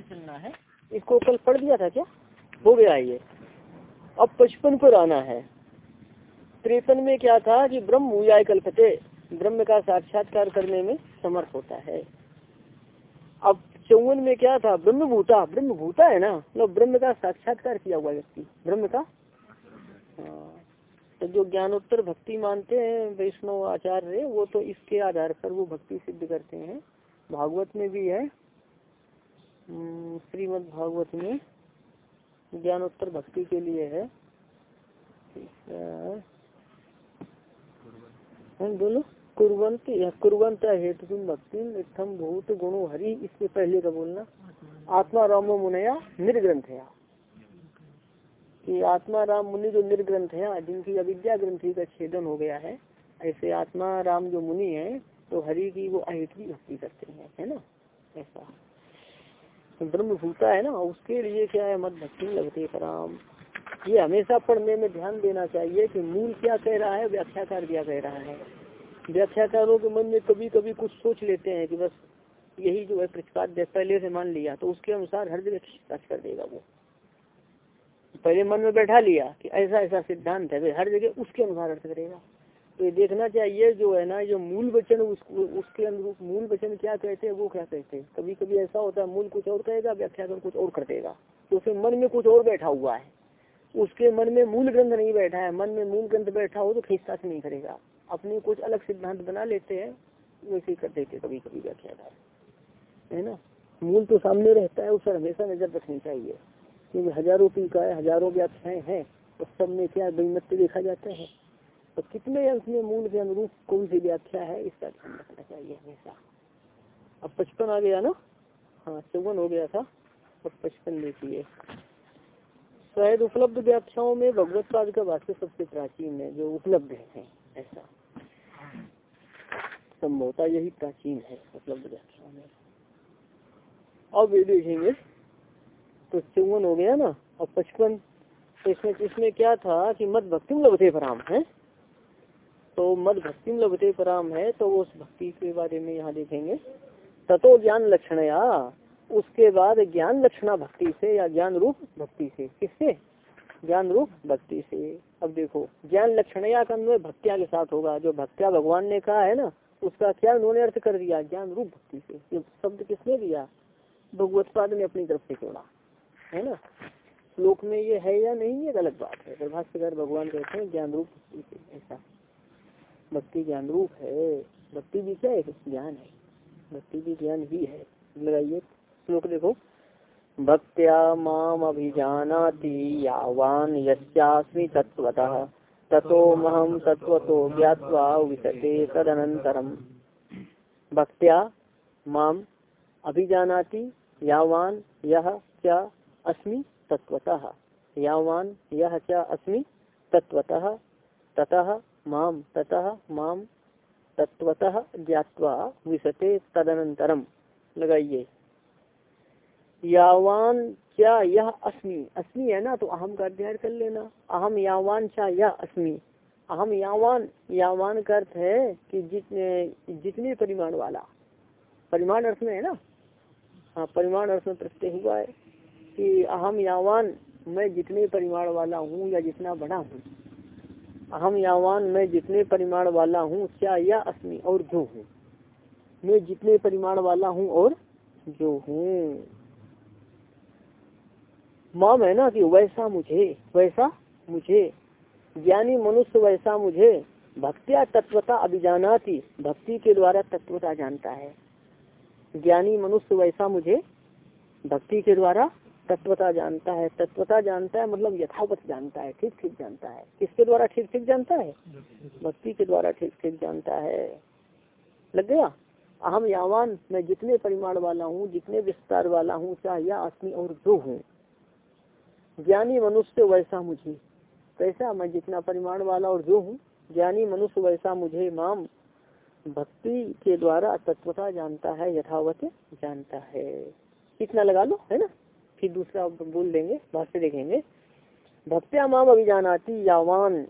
चलना है इसको कल पढ़ दिया था क्या? हो गया ये। अब पचपन पर आना है। त्रेपन में क्या था कि ब्रह्म हुआ कल्पते, ब्रह्म का साक्षात्कार करने में समर्थ होता है। अब चौवन में क्या था? ब्रह्म भूता ब्रह्म भूता है ना? मतलब ब्रह्म का साक्षात्कार किया हुआ व्यक्ति, ब्रह्म का। हाँ। तो जो ज्ञानोत्तर भक्ति मानते हैं वैष्णव आचार्य, वो तो इसके आधार पर वो भक्ति सिद्ध करते हैं। भागवत में भी है। हम्म, श्रीमद भागवत में ज्ञानोत्तर भक्ति के लिए है। बोलो। कुरंत या कुरंत हेतु भक्ति इतम भूत गुणो हरि इससे पहले का बोलना। आत्मा रामो मुनया निर्ग्रंथ है कि आत्मा राम मुनि जो निर्ग्रंथ है जिनकी अविद्या ग्रंथि का छेदन हो गया है ऐसे आत्मा राम जो मुनि है तो हरि की वो अहितवी भक्ति करते हैं, है ना? ऐसा। तो ब्रह्म भूता है ना, उसके लिए क्या है? मत भक्ति लगते पराम ये हमेशा पढ़ने में ध्यान देना चाहिए कि मूल क्या कह रहा है, व्याख्याकार क्या कह रहा है। व्याख्याकारों के मन में कभी कभी कुछ सोच लेते हैं कि बस यही जो है प्रतिपाद्य पहले से मान लिया तो उसके अनुसार हर जगह कर देगा वो। पहले मन में बैठा लिया कि ऐसा ऐसा सिद्धांत है हर जगह उसके अनुसार अर्थ करेगा। तो ये देखना चाहिए जो है ना जो मूल वचन उस, उसके अनुरूप मूल वचन क्या कहते हैं वो क्या कहते हैं। कभी कभी ऐसा होता है मूल कुछ और कहेगा व्याख्याकर कुछ और कर देगा। तो उसके मन में कुछ और बैठा हुआ है। उसके मन में मूल ग्रंथ नहीं बैठा है। मन में मूल ग्रंथ बैठा हो तो खींचता से नहीं करेगा। अपने कुछ अलग सिद्धांत बना लेते हैं वैसे कर देते कभी कभी व्याख्याकार है ना? मूल तो सामने रहता है उस पर हमेशा नज़र रखनी चाहिए। क्योंकि हज़ारों टीका है हज़ारों व्याख्याएँ हैं तो सब में क्या बेमत्य देखा जाता है? तो कितने अंश में मूल के अनुरूप कौन सी व्याख्या है? इसका ध्यान रखना चाहिए हमेशा। अब पचपन आ गया ना? हाँ चौवन हो गया था। अब पचपन देखिए। शायद उपलब्ध व्याख्याओं में भगवत पाद का वास्तव सबसे प्राचीन है, जो उपलब्ध है, ऐसा। संभवता यही प्राचीन है उपलब्ध व्याख्याओं में। अब ये देखेंगे। तो चौवन हो गया ना? और पचपन। इसमें इसमें क्या था कि मत भक्ति लभते पराम है? तो मद भक्ति लभते पराम है तो उस भक्ति के बारे में यहाँ देखेंगे। ततो ज्ञान लक्षण या उसके बाद ज्ञान लक्षणा भक्ति से या ज्ञान रूप भक्ति से। किससे? ज्ञान रूप भक्ति से। अब देखो, ज्ञान लक्षणया का अन्वय भक्तिया के साथ होगा। जो भक्तिया भगवान ने कहा है ना, उसका क्या उन्होंने अर्थ कर दिया? ज्ञान रूप भक्ति से। ये शब्द किसने दिया? भगवत पाद ने अपनी तरफ़ से जोड़ा। है ना? श्लोक में ये है या नहीं, ये गलत बात है। भाष्यकर भगवान कहते हैं ज्ञान रूप भक्ति से, ऐसा। भक्ति ज्ञान रूप है। भक्ति भी क्या है? ज्ञान है। भक्ति भी ज्ञान ही है। लगाइए। श्लोक देखो। भक्त्या माम अभिजानाति यावान यस्यास्मि तत्वतः ततो महम तत्वतो ज्ञात्वा विशते तदनन्तरम। भक्त्या माम अभिजानाति यावान यह क्या अस्मि तत्वतः यावान यह क्या अस्मि तत्वतः ततः माम ततः माम तत्वतः ज्ञात्वा विशते तदनन्तरम लगाइए। यावान क्या यह अस्मि। अस्मि है ना तो अहम का अध्ययन कर लेना? अहम यावान क्या यह अस्मि। अहम यावान। यावान का अर्थ है कि जितने जितने परिमाण वाला। परिमाण अर्थ में है ना? हाँ परिमाण अर्थ में प्रत्यय हुआ है कि अहम यावान, मैं जितने परिमाण वाला हूँ या जितना बड़ा हूँ। अहम यावान, मैं जितने परिमाण वाला हूँ, क्या या अस्मि, और जो हूँ। मैं जितने परिमाण वाला हूँ, और जो हूँ। माम है ना कि वैसा मुझे वैसा मुझे। ज्ञानी मनुष्य वैसा मुझे। भक्तिया तत्वता अभिजानाती, भक्ति के द्वारा तत्वता जानता है। ज्ञानी मनुष्य वैसा मुझे, भक्ति के द्वारा तत्वता जानता है, तत्वता जानता है मतलब यथावत जानता है ठीक ठीक जानता है। किसके द्वारा ठीक ठीक जानता है? भक्ति के द्वारा ठीक ठीक जानता है। लग गया? अहम यावान, मैं जितने परिमाण वाला हूँ, जितने विस्तार वाला हूँ, चाहे या आसमी और जो हूँ। ज्ञानी मनुष्य वैसा मुझे। कैसा? मैं जितना परिमाण वाला और जो हूँ, ज्ञानी मनुष्य वैसा मुझे। माम, भक्ति के द्वारा तत्वता जानता है, यथावत जानता है। इतना लगा लो, है ना? फिर दूसरा बोल देंगे, भाष्य देखेंगे। भक्त्या माम अभिजानाती यावान।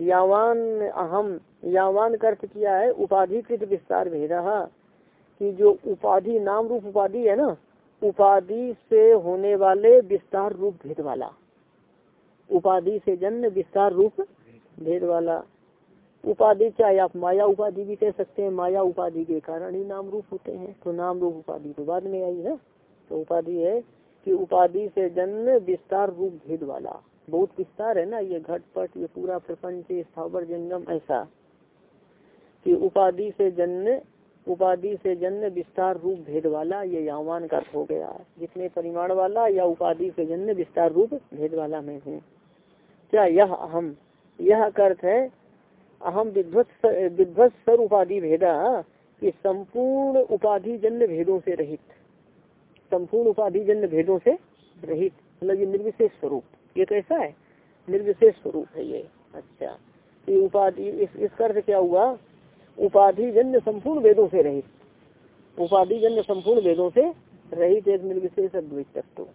यावान अहम यावान अर्थ किया है, उपाधिकृत विस्तार भेद। कि जो उपाधि नाम रूप उपाधि है ना, उपाधि से होने वाले विस्तार रूप भेद वाला। उपाधि से जन्म, विस्तार रूप भेद वाला। उपाधि चाहे आप माया उपाधि भी कह सकते हैं, माया उपाधि के कारण ही नाम रूप होते हैं। तो नाम रूप उपाधि तो बाद में आई है तो उपाधि है कि उपाधि से जन्म विस्तार रूप भेद वाला। बहुत विस्तार है ना ये घटपट, ये पूरा प्रपंच स्थावर जंगम ऐसा। कि उपाधि से जन्म, उपाधि से जन्म विस्तार रूप भेद वाला ये यावान का हो गया। जितने परिमाण वाला या उपाधि से जन्म विस्तार रूप भेद वाला मैं हूँ। क्या यह अहम? यह अर्थ है, अहम विध्वत विध्वत सर उपाधि भेदा कि संपूर्ण उपाधि जन्य भेदों से रहित। संपूर्ण उपाधि जन्य भेदों से रहित मतलब ये निर्विशेष स्वरूप, ये कैसा है? निर्विशेष स्वरूप है ये। अच्छा ये उपाधि, इस अर्थ क्या हुआ? उपाधि जन्य संपूर्ण वेदों से रहित। उपाधि जन्य संपूर्ण वेदों से रहित एक निर्विशेष अद्वैत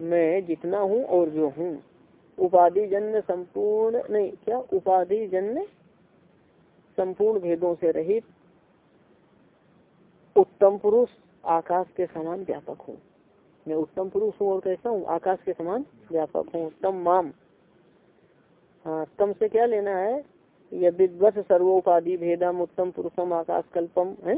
मैं जितना हूँ और जो हूँ उपाधि जन्य संपूर्ण, नहीं, क्या? उपाधि जन्य संपूर्ण भेदों से रहित, उत्तम पुरुष आकाश के समान व्यापक हूँ। मैं उत्तम पुरुष हूँ और कैसा हूँ? आकाश के समान व्यापक हूँ। तम माम। हाँ तम से क्या लेना है? यह विद्वत सर्वोपाधि भेदम, उत्तम पुरुषम, आकाश कल्पम, है?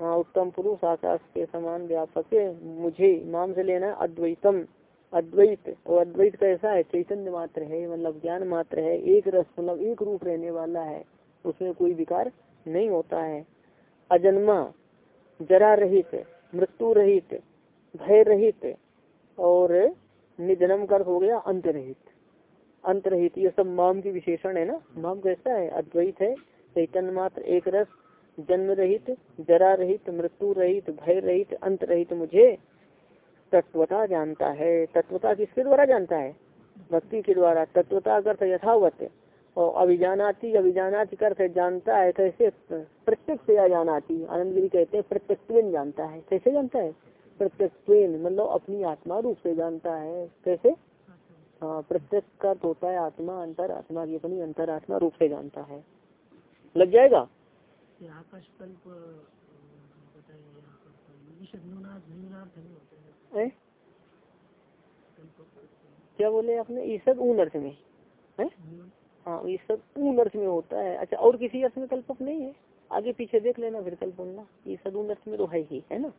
हाँ उत्तम पुरुष आकाश के समान व्यापक है। मुझे माम से लेना है अद्वैतम। अद्वैत, और अद्वैत कैसा है? चैतन्य मात्र है मतलब ज्ञान मात्र है, एक रस मतलब एक रूप रहने वाला है। उसमें कोई विकार नहीं होता है। अजन्मा जरा रहित मृत्यु रहित, भय रहित और निधनम कर हो गया अंत रहित अंत रहित ये सब माम की विशेषण है ना? माम कैसा है? अद्वैत है, चैतन्य मात्र एक रस, जन्म रहित, जरा रहित, मृत्यु रहित, भय रहित अंत रहित मुझे तत्वता जानता है। तत्वता किसके द्वारा जानता है? भक्ति के द्वारा। तत्वता अर्थ यथावत। और अभिजानाती अभिजानाती अर्थ जानता है कैसे प्रत्यक्ष या जानाती। आनंद गिरी कहते हैं प्रत्यक्ष जानता है। कैसे जानता है? प्रत्यक्ष मतलब अपनी आत्मा रूप से जानता है। कैसे? हाँ प्रत्यक्ष का होता है आत्मा अंतर आत्मा की अपनी अंतर आत्मा रूप से जानता है। लग जाएगा? क्या बोले आपने? ईसद ऊन अर्थ में है हाँ ईसद ऊन अर्थ में होता है। अच्छा और किसी अर्थ में कल्पक नहीं है। आगे पीछे देख लेना, फिर कल बोलना ईसद ऊन अर्थ में तो है ही, है ना?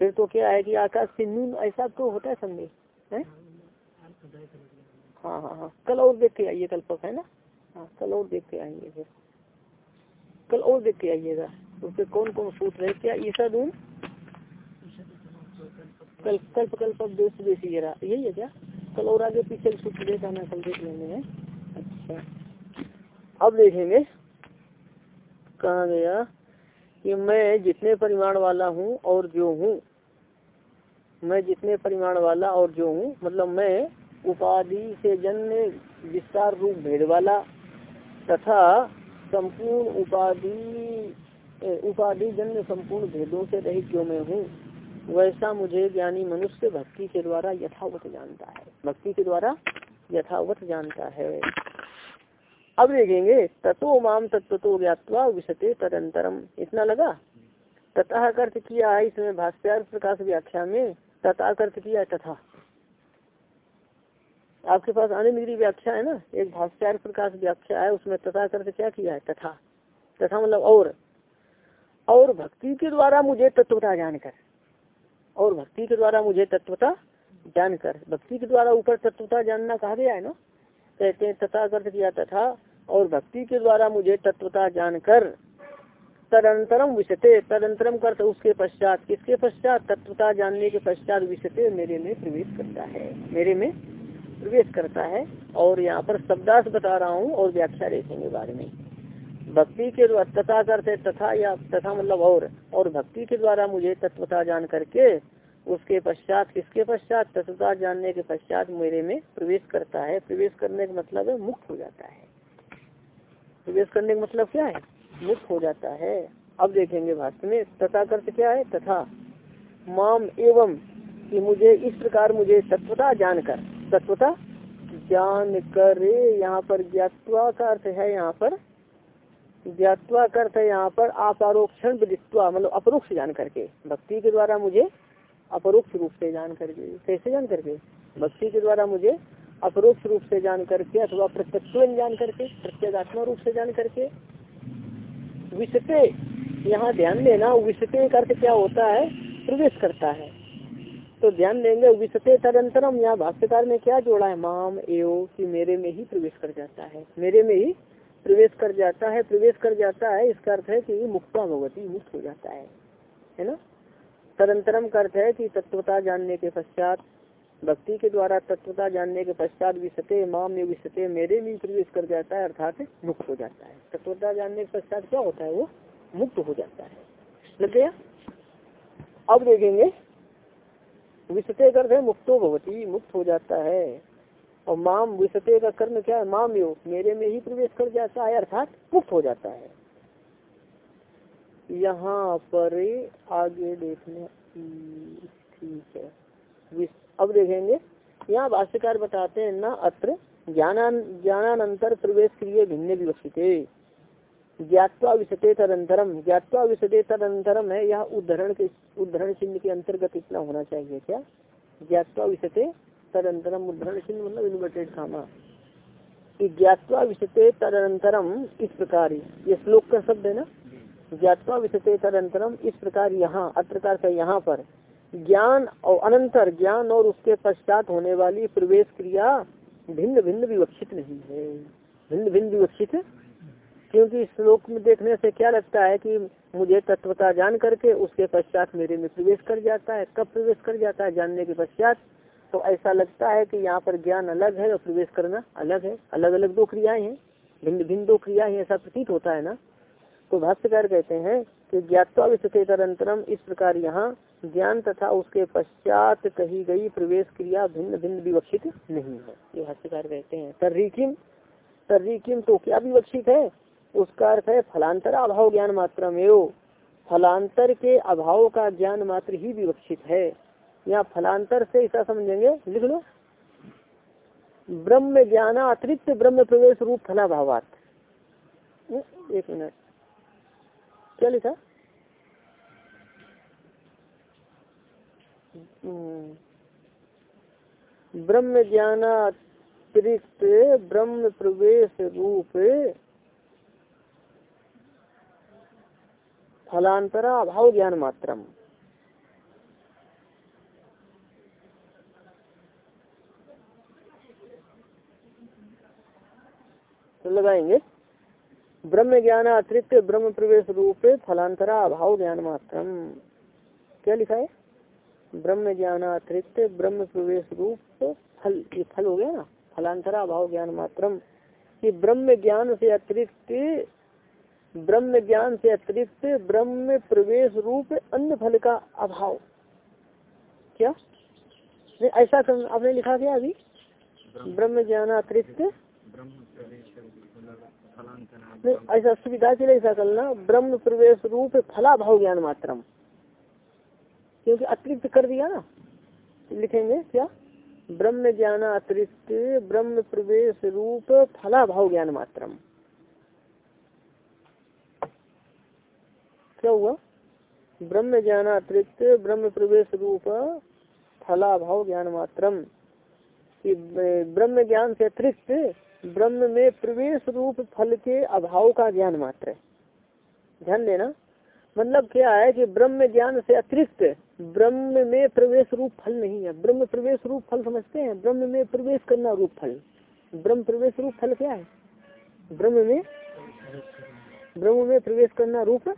फिर तो क्या है कि आकाश से नून ऐसा तो होता है संदेश है? हाँ हाँ हाँ। कल और देख के आइए, कल्पक, है ना? हाँ कल और देख के आएँगे फिर। कल और देख के आइएगा। उससे कौन कौन सूत्र है क्या ईसा दून? कल कल्प कल्प देश देशी यही है क्या? कल और आगे पीछे सूत्र देख आना, कल देख लेंगे अच्छा। अब देखेंगे। कहा गया? कि मैं जितने परिमाण वाला हूँ और जो हूँ, मैं जितने परिमाण वाला और जो हूँ मतलब मैं उपाधि से जन्य विस्तार रूप भेद वाला तथा संपूर्ण उपाधि उपाधि जन्य संपूर्ण भेदों से रहित जो मैं हूँ, वैसा मुझे ज्ञानी मनुष्य भक्ति के द्वारा यथावत जानता है। भक्ति के द्वारा यथावत जानता है। अब देखेंगे तत्व माम तत्व तो ज्ञातवा विशते तदंतरम इतना लगा? तथा अर्थ किया इसमें भाष्यार प्रकाश व्याख्या में तथा अर्थ किया तथा। आपके पास गिरी व्याख्या है ना? एक भाष्यार प्रकाश व्याख्या है, उसमें तथा अर्थ क्या किया है, तथा। तथा मतलब और। और भक्ति के द्वारा मुझे तत्वता जानकर और भक्ति के द्वारा मुझे तत्वता जानकर भक्ति के द्वारा ऊपर तत्वता जानना कहा गया है ना? कहते हैं, तथा अर्थ किया तथा, और भक्ति के द्वारा मुझे तत्वता जानकर तदंतरम विषते तदंतरम कर उसके पश्चात, किसके पश्चात? तत्वता जानने के पश्चात विषते मेरे में प्रवेश करता है। मेरे में प्रवेश करता है। और यहाँ पर शब्दास बता रहा हूँ और व्याख्या देखेंगे बारे में। भक्ति के द्वारा तथा करते तथा या तथा मतलब और। और भक्ति के द्वारा मुझे तत्वता जान करके उसके पश्चात किसके पश्चात? तत्वता जानने के पश्चात मेरे में प्रवेश करता है। प्रवेश करने का मतलब है मुक्त हो जाता है। प्रवेश करने का मतलब क्या है? मुक्त हो जाता है। अब देखेंगे भाष्य में तथा करते क्या है? तथा, माम एवं कि मुझे, इस प्रकार मुझे तत्वता जानकर, तत्वता जान कर यहाँ पर ज्ञातवा का अर्थ है यहाँ पर, ज्ञातवा करते है यहाँ पर अपरोक्षण विदित्वा मतलब अपरोक्ष जान करके भक्ति के द्वारा मुझे अपरोक्ष रूप से जान करके। कैसे जान करके? भक्ति के द्वारा मुझे अपरोक्ष रूप से जान करके अथवा प्रत्यक्ष जान करके प्रत्येगात्मा रूप से जान करके। विषते, यहाँ ध्यान देना, विषते का अर्थ क्या होता है? प्रवेश करता है। तो ध्यान देंगे, विषते तदंतरम यहाँ भाष्यकार ने क्या जोड़ा है? माम, एव, कि मेरे में ही प्रवेश कर जाता है। मेरे में ही प्रवेश कर जाता है, प्रवेश कर जाता है, इसका अर्थ है कि मुक्ता भगवती मुक्त हो जाता है। है ना? तदंतरम का अर्थ है कि तत्वता जानने के पश्चात, भक्ति के द्वारा तत्वता जानने के पश्चात विषते माम में विषते मेरे में प्रवेश कर जाता है, अर्थात मुक्त हो जाता है। तत्वता जानने के पश्चात क्या होता है वो? मुक्त हो जाता है। अब देखेंगे। विषते कर मुक्तो भवती, मुक्त हो जाता है। और माम विषते का कर्म क्या है? माम योग मेरे में ही प्रवेश कर जाता है, अर्थात मुक्त हो जाता है। यहाँ पर आगे देखने ठीक है। अब देखेंगे। यहाँ भाष्यकार बताते हैं, ना अत्र ज्ञानान ज्ञानानंतर प्रवेश क्रिय भिन्न विवक्षित। ज्ञातवा विषते तदंतरम ज्ञातवा विषते तदंतरम है, यह उदाहरण के उदाहरण चिन्ह के अंतर्गत इतना होना चाहिए क्या? ज्ञातवा विषते तदंतरम उदाहरण चिन्ह मतलब इन्वर्टेड कामा ज्ञातवा विषते तदंतरम इस प्रकार ये श्लोक का शब्द है ना? ज्ञातवा विषते तदंतरम इस प्रकार यहाँ अत्रकार का यहाँ पर ज्ञान और अनंतर ज्ञान और उसके पश्चात होने वाली प्रवेश क्रिया भिन्न भिन्न विवक्षित नहीं है। भिन्न भिन्न विवक्षित? क्योंकि श्लोक में देखने से क्या लगता है कि मुझे तत्वता जान करके उसके पश्चात मेरे में प्रवेश कर जाता है। कब प्रवेश कर जाता है जानने के पश्चात? तो ऐसा लगता है कि यहाँ पर ज्ञान अलग है और प्रवेश करना अलग है। अलग अलग दो क्रियाएँ हैं भिन्न भिन्न दो क्रियाएँ ऐसा प्रतीत होता है ना? तो भाष्यकार कहते हैं कि ज्ञातवा विस्तरंतरम इस प्रकार यहाँ ज्ञान तथा उसके पश्चात कही गई प्रवेश क्रिया भिन्न भिन्न विवक्षित नहीं है। ये भाष्यकार कहते हैं। तर्रीकिम तर्रीकिम तो क्या विवक्षित है? उसका अर्थ है फलांतर अभाव ज्ञान मात्र में फलांतर के अभाव का ज्ञान मात्र ही विवक्षित है। यहाँ फलांतर से ऐसा समझेंगे, लिख लो। ब्रह्म ज्ञान अतिरिक्त ब्रह्म प्रवेश रूप फलाभावात। एक मिनट। क्या लिखा? ब्रह्म ज्ञान अतिरिक्त ब्रह्म प्रवेश रूप फलांतरा अभाव ज्ञान मात्रम। तो लगाएँगे। ब्रह्म ज्ञान अतिरिक्त ब्रह्म प्रवेश रूप फलांतरा अभाव ज्ञान मात्रम क्या लिखा है? ब्रह्म ज्ञान अतिरिक्त ब्रह्म प्रवेश रूप फल ये फल हो गया ना? फलांतरा अभाव ज्ञान मात्रम कि ब्रह्म ज्ञान से अतिरिक्त ब्रह्म ज्ञान से अतिरिक्त ब्रह्म प्रवेश रूप अन्य फल का अभाव। क्या? नहीं ऐसा आपने लिखा क्या अभी? ब्रह्म ज्ञान अतिरिक्त नहीं ऐसा सुविधा के लिए ऐसा करना ब्रह्म प्रवेश रूप फला भाव ज्ञान मात्रम। क्योंकि अतिरिक्त कर दिया ना लिखेंगे क्या? ब्रह्म ज्ञान अतिरिक्त ब्रह्म प्रवेश रूप फला भाव ज्ञान मात्रम। क्या हुआ? ब्रह्म ज्ञान अतिरिक्त ब्रह्म प्रवेश रूप फला भाव ज्ञान मात्रम। ब्रह्म ज्ञान से अतिरिक्त ब्रह्म में प्रवेश रूप फल के अभाव का ज्ञान मात्र है। ध्यान देना। मतलब क्या है कि ब्रह्म ज्ञान से अतिरिक्त ब्रह्म में प्रवेश रूप फल नहीं है। ब्रह्म प्रवेश रूप फल समझते हैं। ब्रह्म में प्रवेश करना रूप फल। ब्रह्म प्रवेश रूप फल क्या है? ब्रह्म में? ब्रह्म में प्रवेश करना रूप?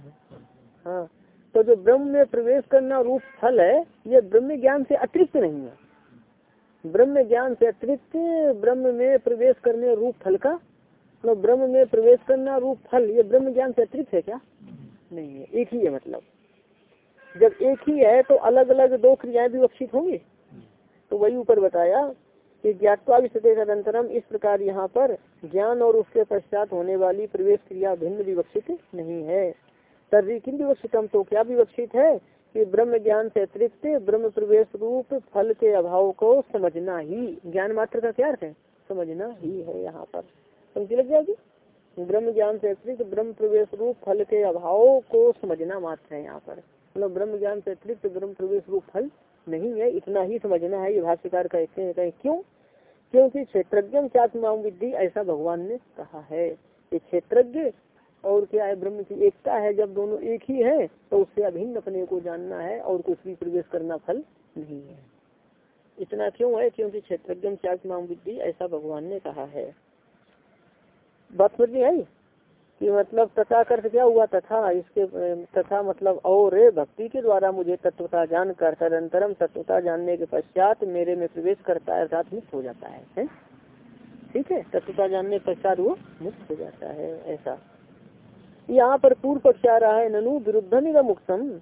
हाँ। तो जो ब्रह्म में प्रवेश करना रूप फल है, ये ब्रह्म ज्ञान से अतिरिक्त नहीं है। ब्रह्म ज्ञान से अतिरिक्त ब्रह्म में प्रवेश करने रूप फल का? मतलब ब्रह्म में प्रवेश करना रूप फल, ये ब्रह्म ज्ञान से अतिरिक्त है क्या? नहीं है, एक ही है मतलब। जब एक ही है तो अलग अलग दो क्रियाएँ भी विकसित होंगी। तो वही ऊपर बताया कि ज्ञातवा इस प्रकार यहाँ पर ज्ञान और उसके पश्चात होने वाली प्रवेश क्रिया भिन्न विवक्षित नहीं है। तर्री किन विवक्षितम? तो क्या विवक्षित है? कि ब्रह्म ज्ञान से अतिरिक्त ब्रह्म प्रवेश रूप फल के अभाव को समझना ही। ज्ञान मात्र का क्या अर्थ है? समझना ही है यहाँ पर। समझ लग जाएगी ब्रह्म ज्ञान से अतिरिक्त ब्रह्म प्रवेश रूप फल के अभाव को समझना मात्र है यहाँ पर। मतलब ब्रह्म ज्ञान से अतिरिक्त ब्रह्म प्रवेश रूप फल नहीं है, इतना ही समझना है, ये भाष्यकार कहते हैं, कहीं क्यों? क्योंकि क्षेत्रज्ञ चात्मा विद्धि ऐसा भगवान ने कहा है। ये क्षेत्रज्ञ और क्या है ब्रह्म की एकता है, जब दोनों एक ही है तो उससे अभिन्न अपने को जानना है और कुछ भी प्रवेश करना फल नहीं है। इतना क्यों है? क्योंकि विद्धि ऐसा भगवान ने कहा है। बात समझ में आई? कि मतलब तथा अर्थ क्या हुआ? तथा इसके, तथा मतलब और भक्ति के द्वारा मुझे तत्वता जानकर तदंतरम तत्वता जानने के पश्चात मेरे में प्रवेश करता है, अर्थात मुक्त हो जाता है? ठीक है? तत्वता जानने के पश्चात वो मुक्त हो जाता है, ऐसा। यहाँ पर पूर्व पक्ष आ रहा है, ननु विरुद्धम इधम मुक्तम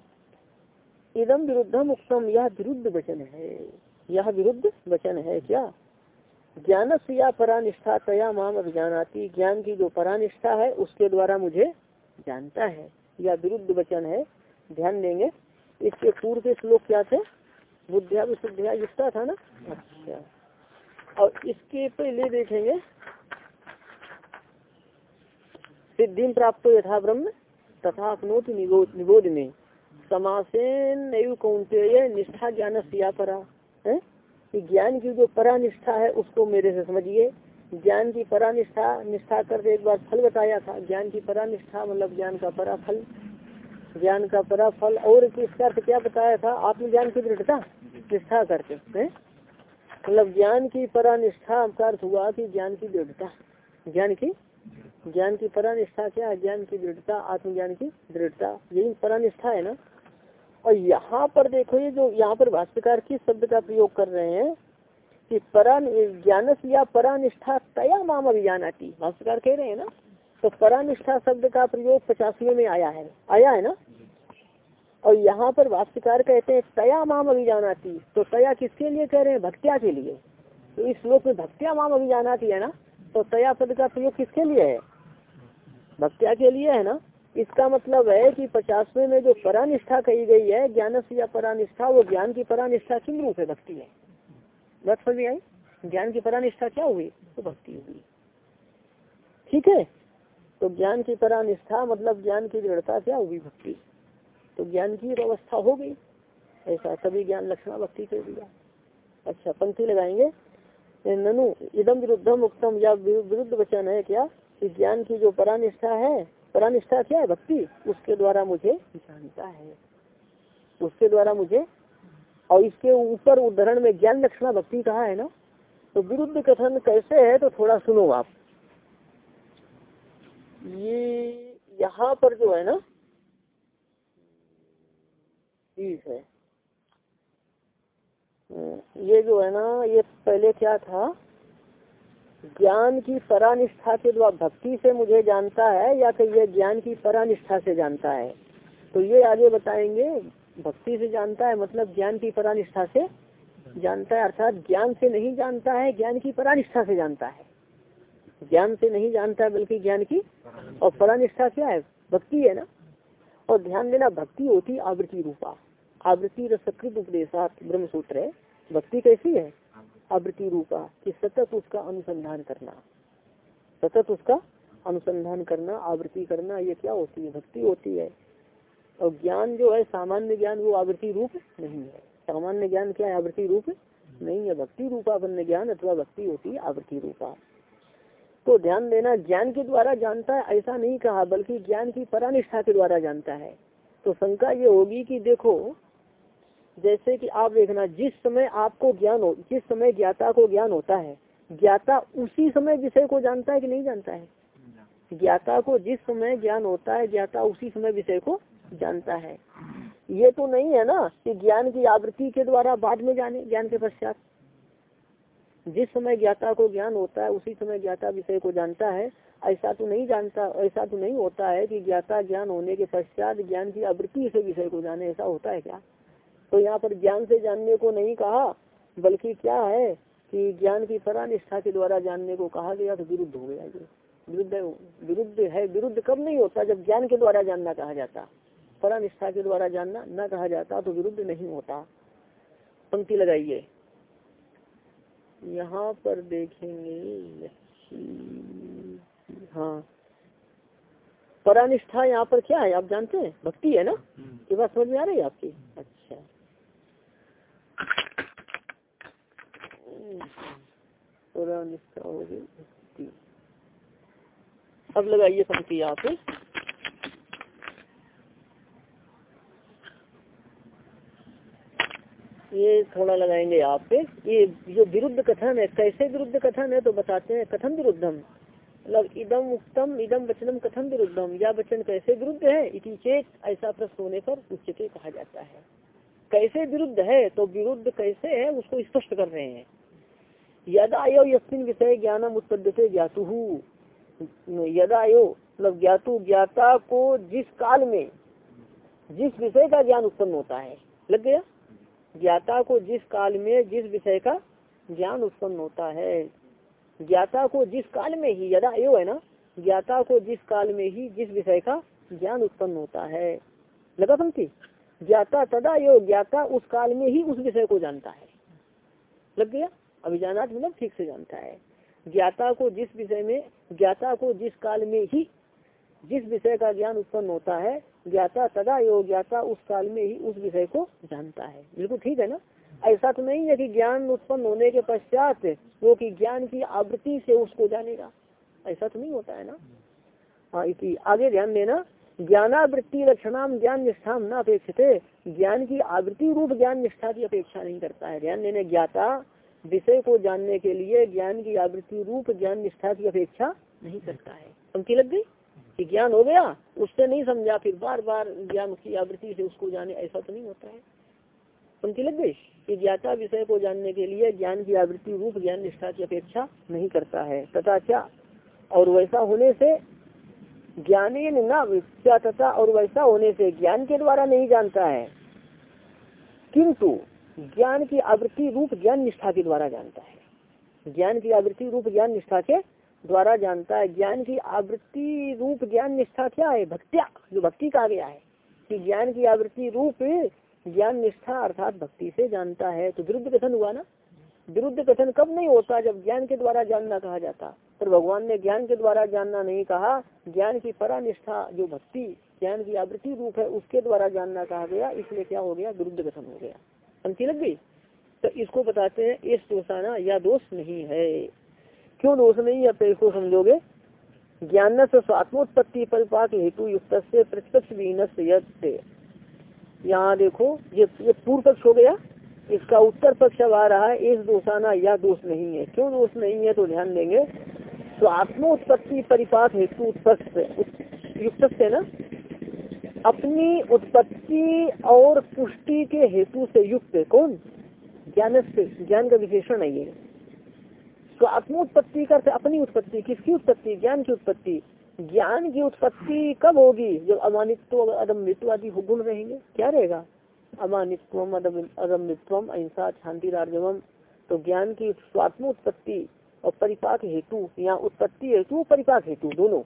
इदम विरुद्धम मुक्तम यह विरुद्ध वचन है। यह विरुद्ध वचन है क्या? ज्ञान से या परानिष्ठा तया माम अभिजानाती। ज्ञान की जो परानिष्ठा है, उसके द्वारा मुझे जानता है। यह विरुद्ध वचन है। ध्यान देंगे। इसके पूर्व के श्लोक क्या थे? बुद्धिया विशुद्धिया युक्ता था ना? अच्छा। और इसके पहले देखेंगे। सिद्धि प्राप्त यथा ब्रह्म तथा अपनोत निबोध में समासेन निष्ठा ज्ञान सिया परा। है? ज्ञान की जो परा निष्ठा है उसको मेरे से समझिए। ज्ञान की परा निष्ठा निष्ठा करके एक बार फल बताया था। ज्ञान की परा निष्ठा मतलब ज्ञान का परा फल। ज्ञान का परा फल और इसका अर्थ क्या बताया था? आत्मज्ञान की दृढ़ता निष्ठा करके। मतलब ज्ञान की परा निष्ठा का अर्थ हुआ कि ज्ञान की दृढ़ता। ज्ञान की ज्ञान की परा निष्ठा क्या ज्ञान की दृढ़ता, आत्मज्ञान की दृढ़ता। यही परा निष्ठा है ना? और यहाँ पर देखो ये जो यहाँ पर भाष्यकार किस शब्द का प्रयोग कर रहे हैं कि परा ज्ञान या परानिष्ठा तया माम अभिज्ञान आती भाष्यकार कह रहे हैं ना? तो परानिष्ठा शब्द का प्रयोग पचासवें में आया है। आया है ना? और यहाँ पर भाष्यकार कहते हैं तया माम अभिजान आती तो तया किसके लिए कह रहे हैं? भक्तिया के लिए। तो इस श्लोक में भक्तिया माम अभिजान आती है ना? तो तया पद का प्रयोग किसके लिए है? भक्तिया के लिए है ना? इसका मतलब है कि पचासवें में जो परानिष्ठा कही गई है ज्ञान से या परानिष्ठा, वो ज्ञान की परानिष्ठा किन रूप है भक्ति है? बात समझ में आई? ज्ञान की परानिष्ठा क्या हुई? तो भक्ति हुई। ठीक है? तो ज्ञान की परानिष्ठा मतलब ज्ञान की दृढ़ता क्या हुई भक्ति। तो ज्ञान की व्यवस्था हो गई। ऐसा तभी ज्ञान लक्षणा भक्ति कर दिया। अच्छा पंक्ति लगाएँगे। ननु इदम विरुद्धम उत्तम या विरुद्ध वचन है क्या? ज्ञान की जो परानिष्ठा है, परानिष्ठा क्या है भक्ति? उसके द्वारा मुझे जानता है। उसके द्वारा मुझे, और इसके ऊपर उदाहरण में ज्ञान लक्षणा भक्ति कहा है ना? तो विरुद्ध कथन कैसे है तो थोड़ा सुनो आप। ये यहाँ पर जो है ना, ठीक है। ये जो है ना, ये पहले क्या था? ज्ञान की परानिष्ठा के द्वारा, भक्ति से मुझे जानता है या तो ये ज्ञान की परानिष्ठा से जानता है? तो ये आगे बताएँगे, भक्ति से जानता है मतलब ज्ञान की परानिष्ठा से जानता है, अर्थात ज्ञान से नहीं जानता है, ज्ञान की परानिष्ठा से जानता है। ज्ञान से नहीं जानता है बल्कि ज्ञान की, और परानिष्ठा क्या है? भक्ति है ना। और ध्यान देना, भक्ति होती आवृत्ति रूपा। आवृत्ति रसकृत ब्रह्म सूत्र है भक्ति कैसी है? आवृत्ति रूपा कि सतत उसका अनुसंधान करना। सतत उसका अनुसंधान करना, आवृत्ति करना, ये क्या होती है? भक्ति होती है। और ज्ञान जो है, सामान्य ज्ञान, वो आवृत्ति रूप नहीं है। सामान्य ज्ञान क्या है? आवृत्ति रूप नहीं है। भक्ति रूपापन्न ज्ञान अथवा भक्ति होती है आवृत्ति रूपा। तो ध्यान देना, ज्ञान के द्वारा जानता है, ऐसा नहीं कहा, बल्कि ज्ञान की परानिष्ठा के द्वारा जानता है। तो शंका ये होगी कि देखो जैसे कि आप देखना, जिस समय आपको ज्ञान हो, जिस समय ज्ञाता को ज्ञान होता है, ज्ञाता उसी समय विषय को जानता है कि नहीं जानता है? ज्ञाता को जिस समय ज्ञान होता है, ज्ञाता उसी समय विषय को जानता है। ये तो नहीं है ना कि ज्ञान की आवृत्ति के द्वारा बाद में जाने, ज्ञान के पश्चात। जिस समय ज्ञाता को ज्ञान होता है, उसी समय ज्ञाता विषय को जानता है। ऐसा तो नहीं जानता, ऐसा तो नहीं होता है कि ज्ञाता ज्ञान होने के पश्चात ज्ञान की आवृत्ति से विषय को जाने। ऐसा होता है क्या? तो यहाँ पर ज्ञान से जानने को नहीं कहा बल्कि क्या है कि ज्ञान की परानिष्ठा के द्वारा जानने को कहा गया तो विरुद्ध हो गया ये। विरुद्ध विरुद्ध है विरुद्ध कब नहीं होता? जब ज्ञान के द्वारा जानना कहा जाता। परानिष्ठा के द्वारा जानना न कहा जाता तो विरुद्ध नहीं होता। पंक्ति लगाइए। यहाँ पर देखेंगे हाँ। परानिष्ठा यहाँ पर क्या है? आप जानते हैं? भक्ति है ना? ये बात समझ में आ रही है आपकी अच्छा अब लगाइए पंक्ति यहाँ पे ये थोड़ा लगाएँगे यहाँ पे। ये जो विरुद्ध कथन है, कैसे विरुद्ध कथन है तो बताते हैं। कथन विरुद्धम। मतलब इदम उत्तम इदम वचनम कथन विरुद्धम। या वचन कैसे विरुद्ध है? इसी चेत, ऐसा प्रश्न होने पर उच्चते कहा जाता है। कैसे विरुद्ध है तो विरुद्ध कैसे है, उसको स्पष्ट कर रहे हैं। यदा यो यस्मिन विषय ज्ञानम उत्पद्य ज्ञातु। यदा यो मतलब ज्ञातु, ज्ञाता को जिस काल में, जिस विषय का ज्ञान उत्पन्न होता है, लग गया? ज्ञाता को जिस काल में, जिस विषय का ज्ञान उत्पन्न होता है। ज्ञाता को जिस काल में ही यदा यो है ना? ज्ञाता को जिस काल में ही, जिस विषय का ज्ञान उत्पन्न होता है। लगा पंक्ति? ज्ञाता तदा यो ज्ञाता उस काल में ही उस विषय को जानता है। लग गया? अभिजानात मतलब ठीक से जानता है। ज्ञाता को जिस विषय में, ज्ञाता को जिस काल में ही, जिस विषय का ज्ञान उत्पन्न होता है, ज्ञाता तदा यो ज्ञाता उस काल में ही उस विषय को जानता है। बिल्कुल ठीक है ना? ऐसा तो नहीं है कि ज्ञान उत्पन्न होने के पश्चात वो कि ज्ञान की आवृत्ति से उसको जानेगा। ऐसा तो नहीं होता है ना? हाँ इसी आगे ध्यान देना। ज्ञानावृत्ति लक्षणाम ज्ञान निष्ठा न अपेक्षित। ज्ञान की आवृत्ति रूप ज्ञान निष्ठा की अपेक्षा नहीं करता है। ध्यान देने ज्ञाता विषय को जानने के लिए ज्ञान की आवृत्ति रूप ज्ञान निष्ठा की अपेक्षा नहीं करता है। पंक्ति लग गई कि ज्ञान हो गया, उससे नहीं समझा, फिर बार बार ज्ञान की आवृत्ति से उसको जाने, ऐसा तो नहीं होता है। पंक्ति लग गई कि ज्ञाता विषय को जानने के लिए ज्ञान की आवृत्ति रूप ज्ञान निष्ठा की अपेक्षा नहीं करता है। तथा क्या? और वैसा होने से ज्ञान क्या तथा और वैसा होने से ज्ञान के द्वारा नहीं जानता है। किंतु ज्ञान की आवृत्ति रूप ज्ञान निष्ठा के द्वारा जानता है। ज्ञान की आवृत्ति रूप ज्ञान निष्ठा के द्वारा जानता है। ज्ञान की आवृत्ति रूप ज्ञान निष्ठा क्या है? भक्तिया। जो भक्ति कहा गया है कि ज्ञान की आवृत्ति रूप ज्ञान निष्ठा अर्थात भक्ति से जानता है। तो विरुद्ध कथन हुआ ना? विरुद्ध कथन कब नहीं होता जब ज्ञान के द्वारा जानना कहा जाता? पर भगवान ने ज्ञान के द्वारा जानना नहीं कहा। ज्ञान की परा निष्ठा जो भक्ति, ज्ञान की आवृत्ति रूप है, उसके द्वारा जानना कहा गया। इसलिए क्या हो गया? विरुद्ध कथन हो गया। पंक्ति लग गई। तो इसको बताते हैं इस दोषाना या दोष नहीं है। क्यों दोष नहीं है? इसको समझोगे। ज्ञान से स्वात्मोत्पत्ति परिपाक हेतु युक्त से प्रतिपक्ष यहाँ देखो, ये ये पूर्व पक्ष हो गया। इसका उत्तर पक्ष अब आ रहा है इस दोषाना या दोष नहीं है। क्यों दोष नहीं है? तो ध्यान देंगे। स्वात्मोत्पत्ति परिपाक हेतु उत्पत्ति युक्त से ना? अपनी उत्पत्ति और पुष्टि के हेतु से युक्त कौन? ज्ञान से, ज्ञान का विशेषण है ये। तो आत्मोत्पत्ति का अपनी उत्पत्ति, किसकी उत्पत्ति? ज्ञान की उत्पत्ति। ज्ञान की उत्पत्ति कब होगी? जब अमानित्व अदम्बित्व आदि गुण रहेंगे। क्या रहेगा? अमानित्व अदम्बित्व अहिंसा, शांति राजवम तो ज्ञान की स्वात्म उत्पत्ति और परिपाक हेतु यहाँ उत्पत्ति हेतु, परिपाक हेतु, दोनों।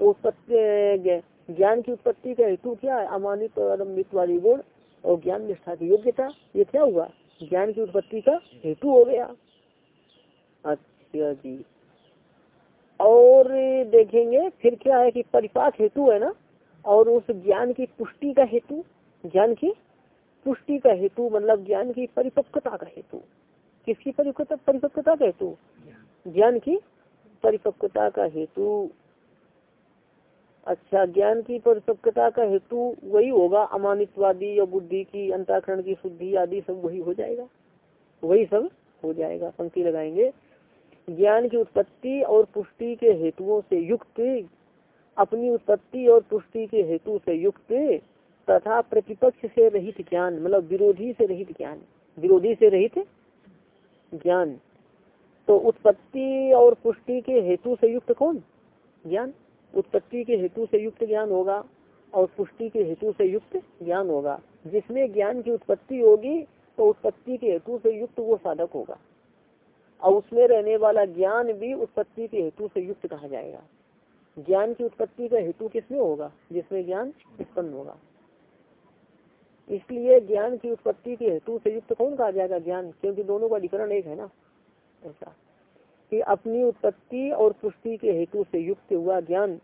तो उत्पत्ति ज्ञान की उत्पत्ति का हेतु क्या है? अमानित और अदम्बित वाली गुण और ज्ञान निष्ठा की योग्यता ये क्या हुआ? ज्ञान की उत्पत्ति का हेतु हो गया। अच्छा जी। और देखेंगे फिर क्या है कि परिपाक हेतु है ना? और उस ज्ञान की पुष्टि का हेतु ज्ञान की पुष्टि का हेतु मतलब ज्ञान की परिपक्वता का हेतु। किसकी परिपक्वता परिपक्वता का हेतु? ज्ञान की परिपक्वता का हेतु। अच्छा ज्ञान की परिपक्वता का हेतु वही होगा, अमानितवादी या बुद्धि की, अंताकरण की शुद्धि आदि सब वही हो जाएगा। वही सब हो जाएगा, पंक्ति लगाएँगे। ज्ञान की उत्पत्ति और पुष्टि के हेतुओं से युक्त, अपनी उत्पत्ति और पुष्टि के हेतु से युक्त, तथा प्रतिपक्ष से रहित ज्ञान मतलब विरोधी से रहित ज्ञान, विरोधी से रहित ज्ञान। तो उत्पत्ति और पुष्टि के हेतु से युक्त कौन? ज्ञान। उत्पत्ति के हेतु से युक्त ज्ञान होगा और पुष्टि के हेतु से युक्त ज्ञान होगा। जिसमें ज्ञान की उत्पत्ति होगी तो उत्पत्ति के हेतु से युक्त वो साधक होगा। और उसमें रहने वाला ज्ञान भी उत्पत्ति के हेतु से युक्त कहा जाएगा। ज्ञान की उत्पत्ति का हेतु किसमें होगा? जिसमें ज्ञान उत्पन्न होगा। इसलिए ज्ञान की उत्पत्ति के हेतु से युक्त कौन कहा जाएगा? ज्ञान, क्योंकि दोनों का अधिकरण एक है ना। ऐसा। कि अपनी उत्पत्ति और पुष्टि के हेतु से युक्त हुआ ज्ञान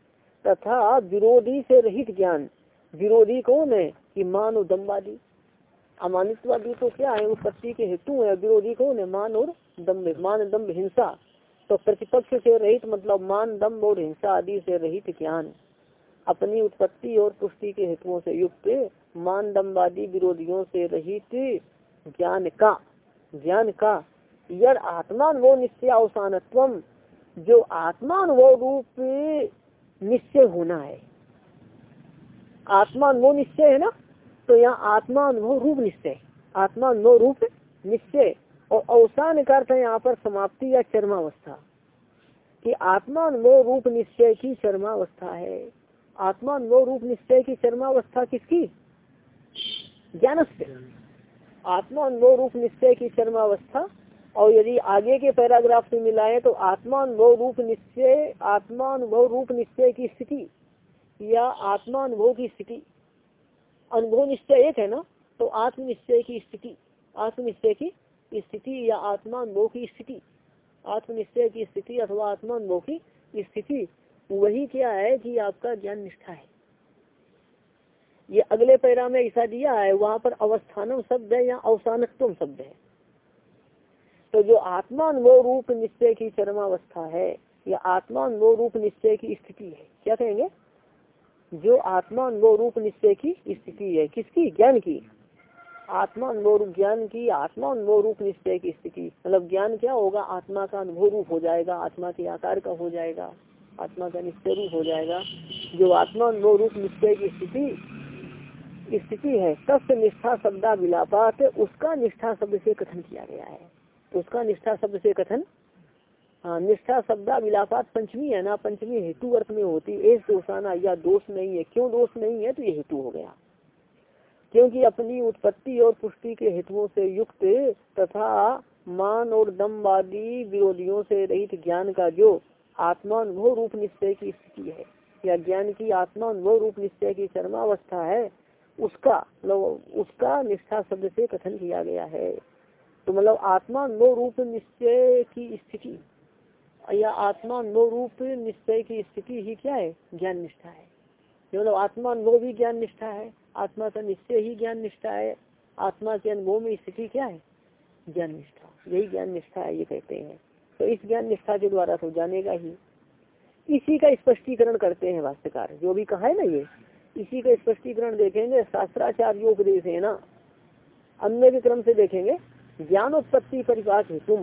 तथा विरोधी से रहित ज्ञान। विरोधी कौन है? कि मान और दम्बादी अमानित्वादी तो क्या है? उत्पत्ति के हेतु है। विरोधी कौन है? मान और दम्भ मान दम्भ हिंसा। तो प्रतिपक्ष से रहित मतलब मान दम्भ और हिंसा आदि से रहित ज्ञान। अपनी उत्पत्ति और पुष्टि के हेतुओं से युक्त मान दम्बादी विरोधियों से रहित ज्ञान का। ज्ञान का। यद आत्मानुभव निश्चय अवसानत्व, जो आत्मानुभव रूप निश्चय होना है। आत्मानुभव निश्चय है ना? तो यहाँ आत्मानुभव रूप निश्चय आत्मानुभव रूप निश्चय और अवसान का अर्थ है यहाँ पर समाप्ति या चरमावस्था। कि आत्मानुभव रूप निश्चय की चरमावस्था है। आत्मानुभव रूप निश्चय की चरमावस्था किसकी? ज्ञान से आत्मानुभव रूप निश्चय की चरमावस्था और यदि आगे के पैराग्राफ से मिलाएँ तो आत्मानुभव रूप निश्चय, आत्मानुभव रूप निश्चय की स्थिति या आत्मानुभव की स्थिति। अनुभव निश्चय एक है ना? तो आत्मनिश्चय की स्थिति, आत्मनिश्चय की स्थिति या आत्मानुभव की स्थिति। आत्मनिश्चय की स्थिति अथवा आत्मानुभव की स्थिति, वही क्या है कि आपका ज्ञान निष्ठा है। ये अगले पैरा में ऐसा दिया है, वहाँ पर अवस्थानम शब्द है या अवसानत्व शब्द है। तो जो आत्मानुभव रूप निश्चय की चरमावस्था है, या आत्मा आत्मानुभव रूप निश्चय की स्थिति है, क्या कहेंगे? जो आत्मानुभव रूप निश्चय की स्थिति है, किसकी? ज्ञान की। आत्मा अनुभव रूप, ज्ञान की आत्मा अनुभव रूप निश्चय की स्थिति। मतलब ज्ञान क्या होगा? आत्मा का अनुभव रूप हो जाएगा, आत्मा के आकार का हो जाएगा, आत्मा का निश्चय रूप हो जाएगा। जो आत्मा अनुभव रूप निश्चय की स्थिति स्थिति है तस्त निष्ठा शब्दा विलापात उसका निष्ठा शब्द से कथन किया गया है। उसका निष्ठा शब्द से कथन हाँ निष्ठा शब्दा विलापात पंचमी है ना, पंचमी हेतु अर्थ में होती, एक दोषाना या दोष नहीं है। क्यों दोष नहीं है? तो ये हेतु हो गया। क्योंकि अपनी उत्पत्ति और पुष्टि के हेतुओं से युक्त तथा मान और दमवादी विरोधियों से रहित ज्ञान का जो आत्मानुभव रूप निश्चय की स्थिति है, या ज्ञान की आत्मानुभव रूप निश्चय की चरमावस्था है, उसका मतलब उसका निष्ठा शब्द से कथन किया गया है। तो मतलब आत्मा नो रूप निश्चय की स्थिति। या आत्मा नो रूप निश्चय की स्थिति ही क्या है? ज्ञान निष्ठा है। मतलब आत्मा नो भी ज्ञान निष्ठा है, आत्मा का निश्चय ही ज्ञान निष्ठा है, आत्मा के अनुभव में स्थिति क्या है? ज्ञान निष्ठा। यही ज्ञान निष्ठा है, ये कहते हैं। तो इस ज्ञान निष्ठा के द्वारा तो जानेगा ही। इसी का स्पष्टीकरण करते हैं भाष्यकार। जो भी कहा है ना ये, इसी का स्पष्टीकरण देखेंगे शास्त्राचार्य उपदेश है ना? अन्य क्रम से देखेंगे। ज्ञान उत्पत्ति परिपाक हेतु,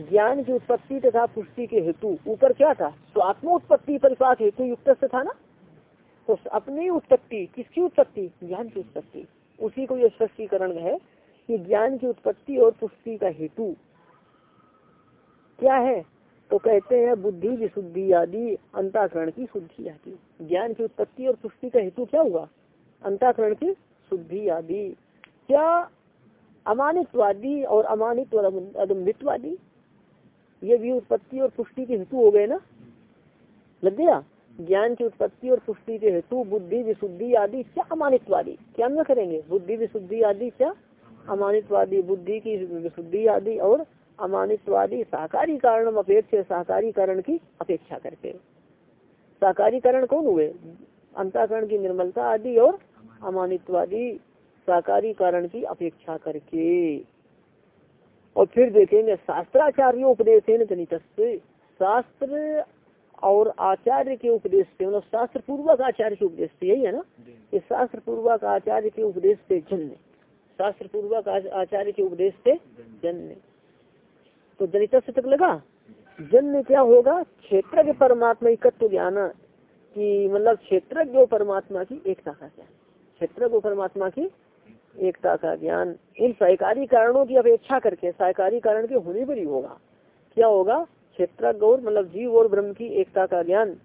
ज्ञान की उत्पत्ति तथा पुष्टि के हेतु ऊपर क्या था? तो आत्मा उत्पत्ति परिपाक हेतु युक्त था ना? तो अपनी उत्पत्ति, किसकी उत्पत्ति? ज्ञान की उत्पत्ति। उसी को यह स्पष्टीकरण है कि ज्ञान की उत्पत्ति और पुष्टि का हेतु क्या है? तो कहते हैं बुद्धि विशुद्धि आदि, अंताकरण की शुद्धि आदि। ज्ञान की उत्पत्ति और पुष्टि का हेतु क्या हुआ? अंताकरण की शुद्धि आदि। क्या अमानित्वादी और अमानित अदम्बित्वादी ये भी उत्पत्ति और पुष्टि के हेतु हो गए ना? लग गया? ज्ञान की उत्पत्ति और पुष्टि के हेतु बुद्धि, विशुद्धि आदि क्या अमानित्वादी? क्या न करेंगे? बुद्धि, विशुद्धि आदि क्या? अमानित्वादी, बुद्धि की विशुद्धि आदि और अमानित्वादी सहकारी कारण अपेक्षा सहकारी कारण की अपेक्षा करके। सहकारी कारण कौन हुए? अंताकरण की निर्मलता आदि और अमानित्वादी सहकारी कारण की अपेक्षा करके। और फिर देखेंगे शास्त्राचार्य उपदेश है गणित शास्त्र और आचार्य के उपदेश से मतलब शास्त्र पूर्वक आचार्य के उपदेश से यही है ना? कि शास्त्र पूर्वक आचार्य के उपदेश से जन्य शास्त्र पूर्वक आचार्य के उपदेश से जन्य तो जनित से तक लगा? जन्य क्या होगा? क्षेत्र के परमात्मा एकत्व ज्ञान की मतलब क्षेत्र जो परमात्मा की एकता का ज्ञान। क्षेत्र को परमात्मा की एकता का ज्ञान, इन सहकारी कारणों की अपेक्षा करके सहकारी कारण के होने पर ही होगा। क्या होगा? क्षेत्र गौर मतलब जीव और ब्रह्म की एकता का ज्ञान।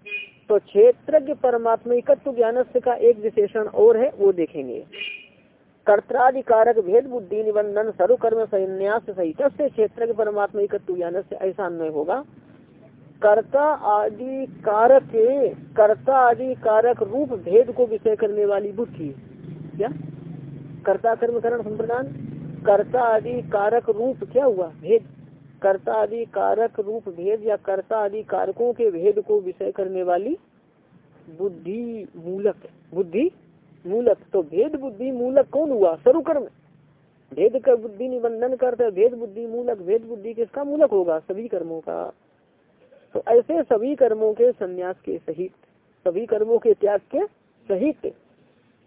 तो क्षेत्र परमात्मिकत्व ज्ञान का एक विशेषण और है, वो देखेंगे। कर्ताधिकारक भेद बुद्धि निबंधन सर्वकर्म संन्यास सहित क्षेत्र के परमात्मिकत्व ज्ञान से ऐसा अन्वय होगा। कर्ता आदि कारक कर्ता आदि कारक रूप भेद को विषय करने वाली बुद्धि। क्या? कर्ता कर्म करण संप्रदान, कर्ता आदि कारक रूप क्या हुआ? भेद। कर्ता आदि कारक रूप भेद या कर्ता आदि कारकों के भेद को विषय करने वाली बुद्धि मूलक। बुद्धि मूलक। तो भेद बुद्धि मूलक कौन हुआ? सरु कर्म भेद का बुद्धि निबंधन करते भेद बुद्धि मूलक। भेद बुद्धि किसका मूलक होगा? सभी कर्मों का। तो ऐसे सभी कर्मों के संन्यास के सहित, सभी कर्मों के त्याग के सहित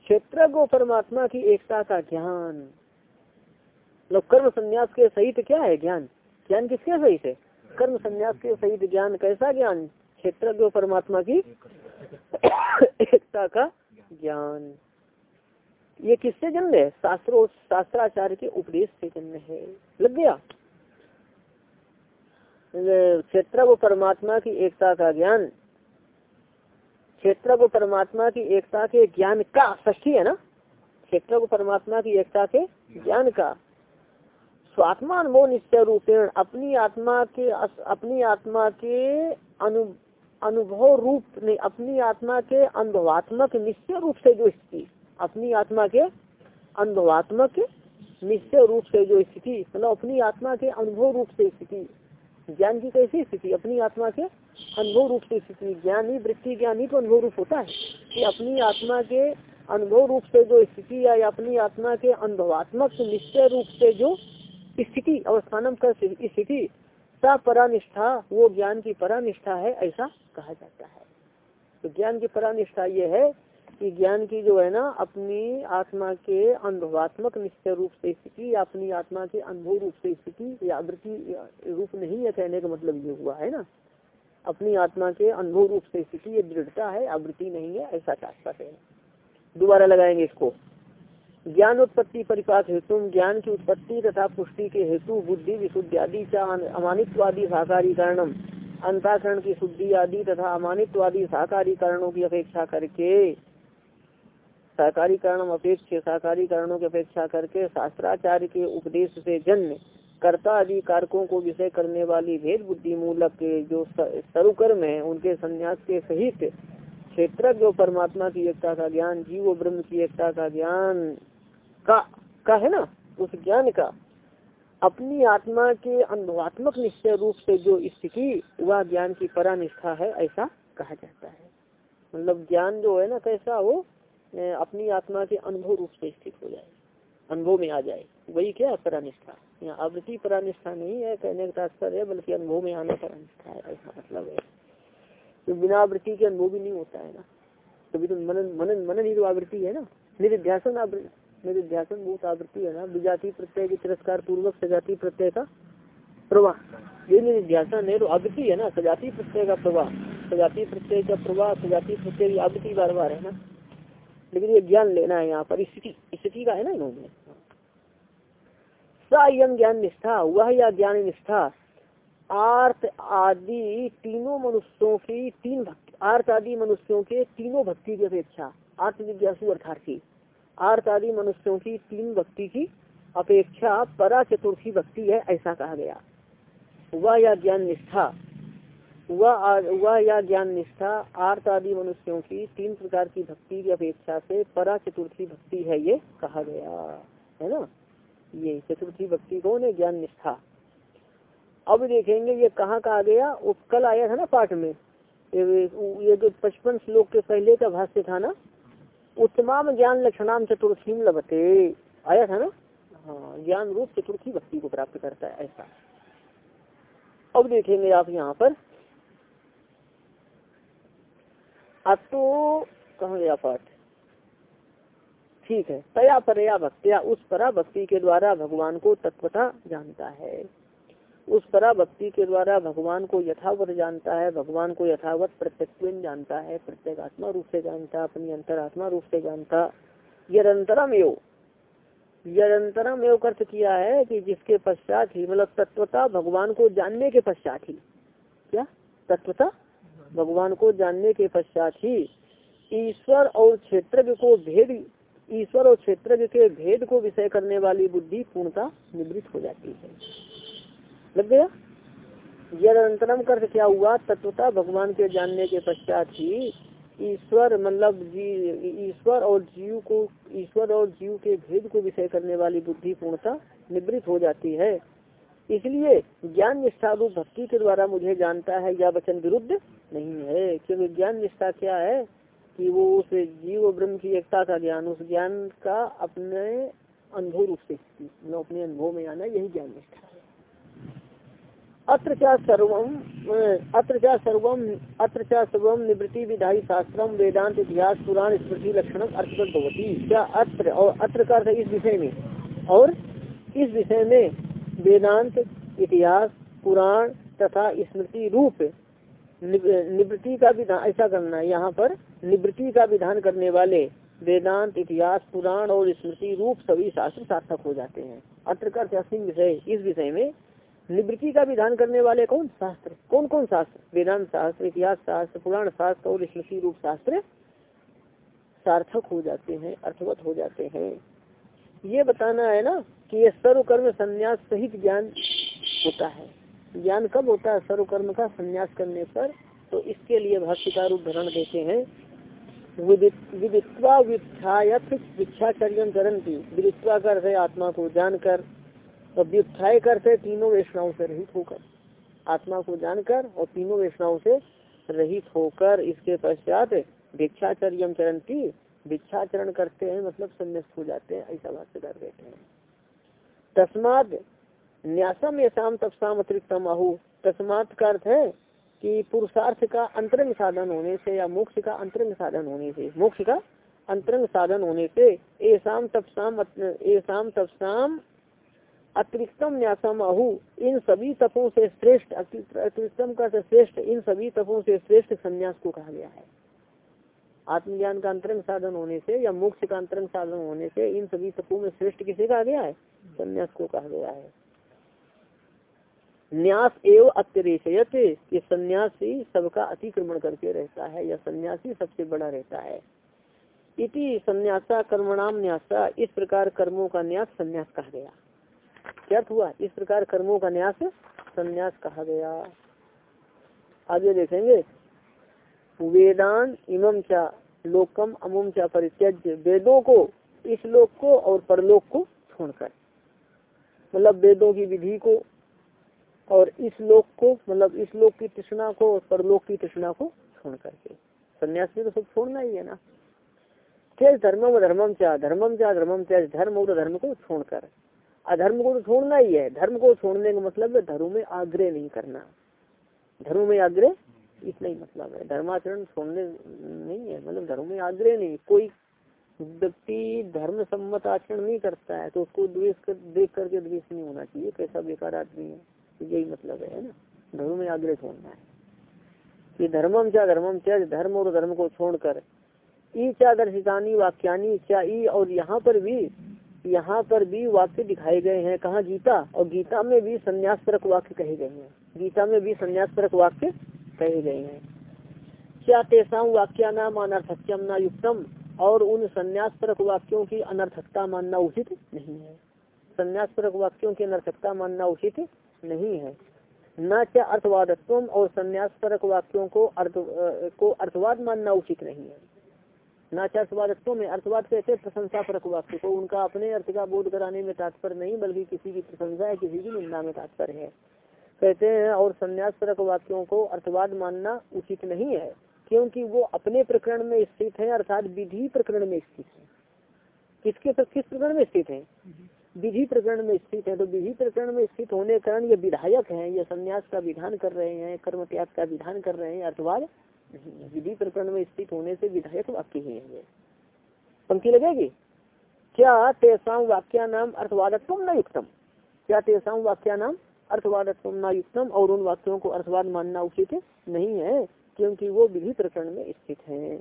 क्षेत्र को परमात्मा की एकता का ज्ञान। मतलब कर्म संन्यास के सहित क्या है ज्ञान? ज्ञान किसके सहित है? कर्म संन्यास के सहित ज्ञान कैसा ज्ञान? क्षेत्र परमात्मा की एकता का ज्ञान। ये किससे जन्म है? शास्त्रो शास्त्राचार्य के उपदेश से जन्म है। लग गया? क्षेत्र व परमात्मा की एकता का ज्ञान। क्षेत्र को परमात्मा की एकता के ज्ञान का ष्ठी है ना? क्षेत्र को परमात्मा की एकता के ज्ञान का। स्वात्मा अनुभव निश्चय रूपेण अपनी आत्मा के अपनी आत्मा के अनु, अनुभव रूप, नहीं, अपनी आत्मा के अनुभवात्मक निश्चय रूप से जो स्थिति, अपनी आत्मा के अनुभवात्मक निश्चय रूप से जो स्थिति मतलब अपनी आत्मा के अनुभव रूप से स्थिति, ज्ञान की कैसी स्थिति, अपनी आत्मा के अनुभव रूप से स्थिति ज्ञान, वृत्ति ज्ञान तो अनुभव रूप होता है कि अपनी आत्मा के अनुभव रूप से जो स्थिति या अपनी आत्मा के अनुभवात्मक निश्चय रूप से जो स्थिति, अवस्थानम कर स्थिति सा परानिष्ठा, वो ज्ञान की परानिष्ठा है, ऐसा कहा जाता है। तो ज्ञान की परानिष्ठा ये है कि ज्ञान की जो है ना, अपनी आत्मा के अनुभवात्मक निश्चय रूप से स्थिति या अपनी आत्मा के अनुभव रूप से स्थिति, या आवृत्ति रूप नहीं है कहने का मतलब ये हुआ, है ना? अपनी आत्मा के अनुभव रूप से स्थिति ये दृढ़ता है, आवृत्ति नहीं है, ऐसा तात्पर्य है। दोबारा लगाएँगे इसको। ज्ञान उत्पत्ति परिपाक हेतु, ज्ञान की उत्पत्ति तथा पुष्टि के हेतु बुद्धि विशुद्धि आदि अमानित्वादी साकारी कारणम, अंताकरण की शुद्धि आदि तथा अमानित्वादी साकारी कारणों की अपेक्षा करके सहकारी कारण अपेक्ष सहकारी कारणों की अपेक्षा करके शास्त्राचार्य के उपदेश से जन्म कर्ता आदि कारकों को विषय करने वाली भेद बुद्धि मूलक जो सरुकर्म है, उनके संन्यास के सहित क्षेत्र जो परमात्मा की एकता का ज्ञान, जीव ब्रह्म की एकता का ज्ञान का का है ना, उस ज्ञान का, अपनी आत्मा के अनुभवात्मक निश्चय रूप से जो स्थिति, वह ज्ञान की परानिष्ठा है, ऐसा कहा जाता है। मतलब ज्ञान जो है ना, कैसा वो अपनी आत्मा के अनुभव रूप से स्थित हो जाए, अनुभव में आ जाए। वही क्या है परानिष्ठा? यहाँ आवृत्ति परानिष्ठा नहीं है, कहने का तात्पर्य है, बल्कि अनुभव में आना परानिष्ठा है, ऐसा मतलब है। तो बिना आवृत्ति के अनुभव भी नहीं होता है ना। कभी तो मनन मनन मनन ही तो आवृत्ति है ना। निरिध्यासन निरिध्यासन बहुत आवृत्ति है ना। विजाति प्रत्यय के तिरस्कार पूर्वक सजाती प्रत्यय का प्रवाह। ये निरिध्यासन है तो आवृत्ति है ना। सजाती प्रत्यय का प्रवाह। सजाती प्रत्यय का प्रवाह, सजाती प्रत्यय की आवृत्ति बार बार है ना। लेकिन ये ज्ञान लेना है यहाँ पर। स्थिति स्थिति का है ना इन्होंने। सयम ज्ञान निष्ठा, वह या ज्ञान निष्ठा। आर्थ आदि तीनों मनुष्यों की, तीन भक्ति आर्थ आदि मनुष्यों के तीनों भक्ति की अपेक्षा आर्थ जिज्ञासु अर्थार्थी आर्थ आदि मनुष्यों की तीन भक्ति की अपेक्षा परा चतुर्थी भक्ति है, ऐसा कहा गया। वह या ज्ञान निष्ठा, वह या ज्ञान निष्ठा आर्थ आदि मनुष्यों की तीन प्रकार की भक्ति की अपेक्षा से परा चतुर्थी भक्ति है, ये कहा गया। है ना? ये चतुर्थी भक्ति कौन है ज्ञान निष्ठा। अब देखेंगे ये कहाँ कहा गया, वो कल आया था ना पाठ में। ये जो पचपन श्लोक के पहले का भाष्य था ना, उत्तमाम ज्ञान लक्षणाम चतुर्थी लभते। आया था ना? हाँ ज्ञान रूप चतुर्थी भक्ति को प्राप्त करता है, ऐसा। अब देखेंगे आप यहाँ पर। अब तो कहा गया पाठ? ठीक है। तया परया भक्तिया, उस परा भक्ति के द्वारा भगवान को तत्वता जानता है। उस परा भक्ति के द्वारा भगवान को यथावत जानता है, भगवान को यथावत प्रत्यक्ष जानता है प्रत्येक आत्मा रूप से जानता, अपनी अंतरात्मा रूप से जानता। यदंतरम एव यदंतरम एव अर्थ किया है कि जिसके पश्चात ही मतलब तत्वता भगवान को जानने के पश्चात ही, क्या? तत्वता भगवान को जानने के पश्चात ही, ईश्वर और क्षेत्र को भेद ईश्वर और क्षेत्र के भेद को विषय करने वाली बुद्धि पूर्णता निवृत्त हो जाती है। लग गया? यदंतरम कर क्या हुआ? तत्वता भगवान के जानने के पश्चात ही ईश्वर मतलब ईश्वर और जीव को, ईश्वर और जीव के भेद को विषय करने वाली बुद्धि पूर्णता निवृत्त हो जाती है। इसलिए ज्ञान निष्ठा रूप भक्ति के द्वारा मुझे जानता है या वचन विरुद्ध नहीं है। क्योंकि ज्ञान निष्ठा क्या है? कि वो उस जीव ब्रह्म की एकता का ज्ञान, उस ज्ञान का अपने अनुभव रूप से अपने अनुभव में आना, यही ज्ञान निष्ठा है। अत्र क्या सर्वम अत्र क्या सर्वम अत्र क्या सर्वम निवृत्ति विधायी शास्त्रम वेदांत इतिहास पुराण स्मृति लक्षण अर्थवत भवती क्या अत्र, और अत्र का इस विषय में। और इस विषय में वेदांत इतिहास पुराण तथा स्मृति रूप निवृत्ति का विधान ऐसा करना यहाँ पर निवृत्ति का विधान करने वाले वेदांत, इतिहास, पुराण और स्मृति रूप सभी शास्त्र सार्थक हो जाते हैं। अत्र का विषय, इस विषय में निवृत्ति का विधान करने वाले कौन? शास्त्र। कौन कौन शास्त्र? वेदांत शास्त्र, इतिहास शास्त्र, पुराण शास्त्र और स्मृति रूप शास्त्र सार्थक हो जाते हैं, अर्थवत हो जाते हैं। ये बताना है ना कि ये सर्व कर्म संन्यास सहित ज्ञान होता है। ज्ञान कब होता है? सर्व कर्म का संन्यास करने पर। तो इसके लिए भाष्यकार उदाहरण देते हैं। विदित्वा विख्यात विख्याचर्य चरण की विदित्वा कर आत्मा को जानकर तो व्युत्थाय करते तीनों वेशनाओं से रहित होकर। आत्मा को जानकर और तीनों वेशनाओं से रहित होकर इसके पश्चात भिक्षाचर्य चरण की भिक्षाचरण करते हैं मतलब संन्यास्त हो जाते हैं, ऐसा बात कर देते हैं। तस्माद न्यासम यशाम तपसाम अतिरिक्तम आहु तस्मात का अर्थ है कि पुरुषार्थ का अंतरंग साधन होने से या मोक्ष का अंतरंग साधन होने से, मोक्ष का अंतरंग साधन होने से ऐसाम तपसाम ऐसाम तपसाम अतिरिक्तम न्यासम आहु इन सभी तपों से श्रेष्ठ अतिरिक्तम का श्रेष्ठ, इन सभी तपों से श्रेष्ठ संन्यास को कहा गया है। आत्मज्ञान का अंतरंग साधन होने से या मोक्ष का अंतरंग साधन होने से इन सभी तपों में श्रेष्ठ किसे कहा गया है? संन्यास को कहा गया है। न्यास एवं अत्यरेशयत ये सन्यासी सबका अतिक्रमण करके रहता है, या सन्यासी सबसे बड़ा रहता है। इति संन्यासा कर्मणाम न्यासा, इस प्रकार कर्मों का न्यास संन्यास कहा गया। क्या हुआ? इस प्रकार कर्मों का न्यास संन्यास कहा गया। आगे देखेंगे। वेदान इमम चा लोकम अमुम चा परित्यज वेदों को, इस लोक को और परलोक को छोड़कर। मतलब वेदों की विधि को और इस लोक को मतलब इस लोक की तृष्णा को और परलोक की तृष्णा को छोड़ करके। संन्यास में तो सब छोड़ना ही है ना। तेज धर्मम धर्मम क्या धर्मम क्या धर्मम त्याज धर्म और धर्म को छोड़कर अधर्म को तो छोड़ना ही है। धर्म को छोड़ने का मतलब है धर्म में आग्रह नहीं करना। धर्म में आग्रह इतना ही मतलब है। धर्माचरण छोड़ने नहीं है। मतलब धर्म में आग्रह नहीं। कोई व्यक्ति धर्म सम्मत आचरण नहीं करता है तो उसको द्वेष कर, देख करके द्वेष नहीं होना चाहिए। कैसा बेकार आदमी है। यही मतलब है ना? धर्म में आग्रह छोड़ना है। कि धर्मम क्या धर्मम क्या धर्म और धर्म को छोड़कर। ई क्या दर्शितानी वाक्यानी क्या ई और यहाँ पर भी, यहाँ पर भी वाक्य दिखाए गए हैं। कहा? गीता। और गीता में भी संन्यास परक वाक्य कहे गए हैं। गीता में भी संन्यास परक वाक्य कहे गए हैं। क्या तेसा वाक्या नाम अनर्थक्यम न युक्तम? और उन संन्यास परक वाक्यों की अनर्थकता मानना उचित नहीं है। संन्यास परक वाक्यों की अनर्थकता मानना उचित नहीं है। न क्या अर्थवादत्व और संन्यास परक वाक्यों को अर्थ को अर्थवाद मानना उचित नहीं है? नाचार्थवादत्व में अर्थवाद कहते प्रशंसा परक वाक्य को। उनका अपने अर्थ का बोध कराने में तात्पर्य नहीं, बल्कि किसी की प्रशंसा है, किसी की निंदा में तात्पर्य है। कहते हैं, और संन्यास परक वाक्यों को अर्थवाद मानना उचित नहीं है, क्योंकि वो अपने प्रकरण में स्थित है, अर्थात विधि प्रकरण में स्थित है। किसके किस प्रकरण में स्थित है? विधि प्रकरण में स्थित है तो विधि प्रकरण में स्थित होने के कारण ये विधायक है, ये संन्यास का विधान कर रहे हैं, कर्म त्याग का विधान कर रहे हैं, अर्थवाद विधि प्रकरण में स्थित होने से विधायक वाक्य ही है ये। पंक्ति लगेगी? क्या तेसाम वाक्या नाम अर्थवादत्व न युक्तम? क्या तेसाम वाक्या नाम अर्थवादत्व न युक्तम और उन वाक्यों को अर्थवाद मानना उचित नहीं है? क्योंकि वो विधि प्रकरण में स्थित है।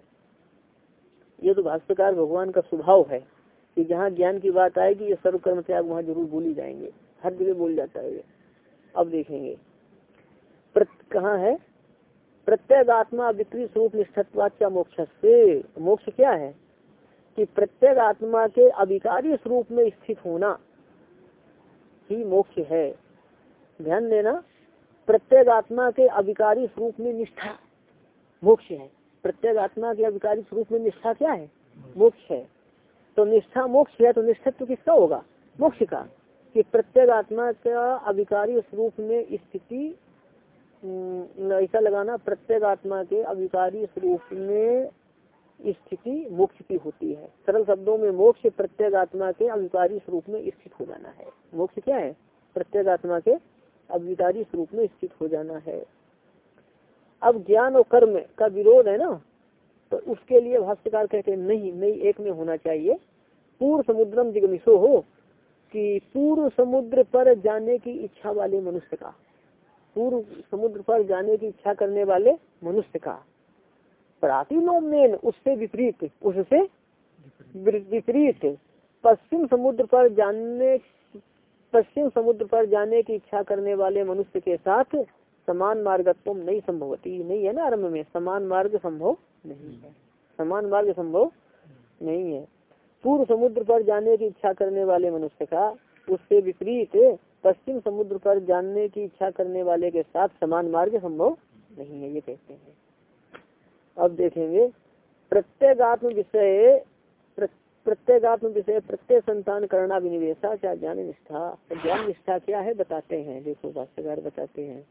ये तो भाष्यकार भगवान का स्वभाव है। कि जहाँ ज्ञान की बात आएगी, ये सर्व कर्म त्याग वहाँ ज़रूर बोली जाएँगे। हर जगह बोल जाता है अब देखेंगे। कहाँ है? प्रत्येक आत्मा विपरीत स्वरूप निष्ठत्वाच्या मोक्ष से मोक्ष क्या है? कि प्रत्येक आत्मा के अविकारी स्वरूप में स्थित होना ही मोक्ष है। ध्यान देना प्रत्येक आत्मा के अभिकारी स्वरूप में निष्ठा मोक्ष है। प्रत्येक आत्मा के अभिकारी स्वरूप में निष्ठा क्या है? मोक्ष है। तो निष्ठा मोक्ष है तो निष्ठत्व किसका होगा? मोक्ष का। कि प्रत्येक आत्मा का अभिकारी स्वरूप में स्थिति ऐसा लगाना प्रत्येक आत्मा के अभिकारी स्वरूप में स्थिति मोक्ष की होती है। सरल शब्दों में मोक्ष प्रत्येक आत्मा के अविकारी स्वरूप में स्थित हो जाना है। मोक्ष क्या है? प्रत्येक आत्मा के अविकारी स्वरूप में स्थित हो जाना है। अब ज्ञान और कर्म का विरोध है ना? तो उसके लिए भाष्यकार कहते हैं, नहीं नहीं एक में होना चाहिए। पूर्व समुद्रम जिगमिशो हो, कि पूर्व समुद्र पर जाने की इच्छा वाले मनुष्य का। पूर्व समुद्र पर जाने की इच्छा करने वाले मनुष्य का। प्रातिलोमेन उससे विपरीत उससे विपरीत। पश्चिम समुद्र पर जाने, पश्चिम समुद्र पर जाने की इच्छा करने वाले मनुष्य के साथ समान मार्गत्व नहीं संभवती। नहीं है ना आरंभ में? समान मार्ग संभव नहीं है। समान मार्ग संभव नहीं है। पूर्व समुद्र पर जाने की इच्छा करने वाले मनुष्य का उससे विपरीत पश्चिम समुद्र पर जानने की इच्छा करने वाले के साथ समान मार्ग संभव नहीं है, ये कहते हैं। अब देखेंगे प्रत्येगात्म विषय प्रत्येगात्म विषय, प्रत्येक संतान करना विनिवेशा चाहे ज्ञान निष्ठा। ज्ञान निष्ठा क्या है, बताते हैं। देखो, भाष्यकार बताते हैं।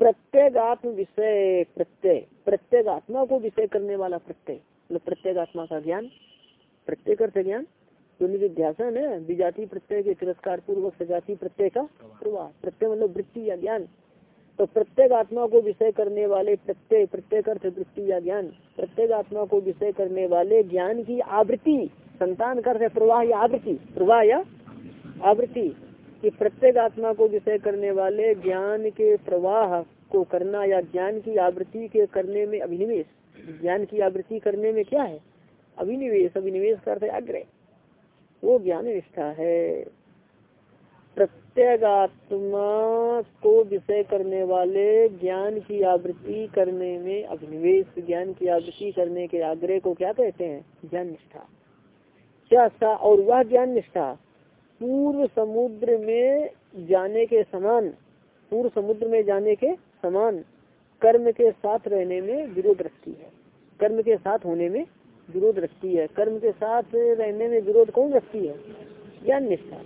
प्रत्येगात्म विषय प्रत्यय, प्रत्येक आत्मा को विषय करने वाला प्रत्यय मतलब प्रत्येक आत्मा का ज्ञान प्रत्येक अर्थ ज्ञान जो निध्यासन है विजाति प्रत्यय के तिरस्कार पूर्वक सजाति प्रत्यय का प्रवाह, प्रत्यय मतलब वृत्ति या ज्ञान। तो प्रत्येक आत्मा को विषय करने वाले प्रत्यय प्रत्येक अर्थ वृत्ति या ज्ञान। प्रत्येक आत्मा को विषय करने वाले ज्ञान की आवृत्ति, संतान कर प्रवाह या आवृत्ति। प्रवाह या आवृत्ति। कि प्रत्येक आत्मा को विषय करने वाले ज्ञान के प्रवाह को करना या ज्ञान की आवृत्ति के करने में अभिनिवेश। ज्ञान की आवृत्ति करने में क्या है? अभिनिवेश अभिनिवेश करते आग्रह। वो ज्ञान निष्ठा है। प्रत्येगात्मा को विषय करने वाले ज्ञान की आवृत्ति करने में अभिनिवेश ज्ञान की आवृत्ति करने के आग्रह को क्या कहते हैं? ज्ञान निष्ठा। क्या और वह ज्ञान निष्ठा पूर्व समुद्र में जाने के समान, पूर्व समुद्र में जाने के समान कर्म के साथ रहने में विरोध रखती है। कर्म के साथ होने में विरोध रखती है, कर्म के साथ रहने में विरोध कौन रखती है? ज्ञान निष्ठा।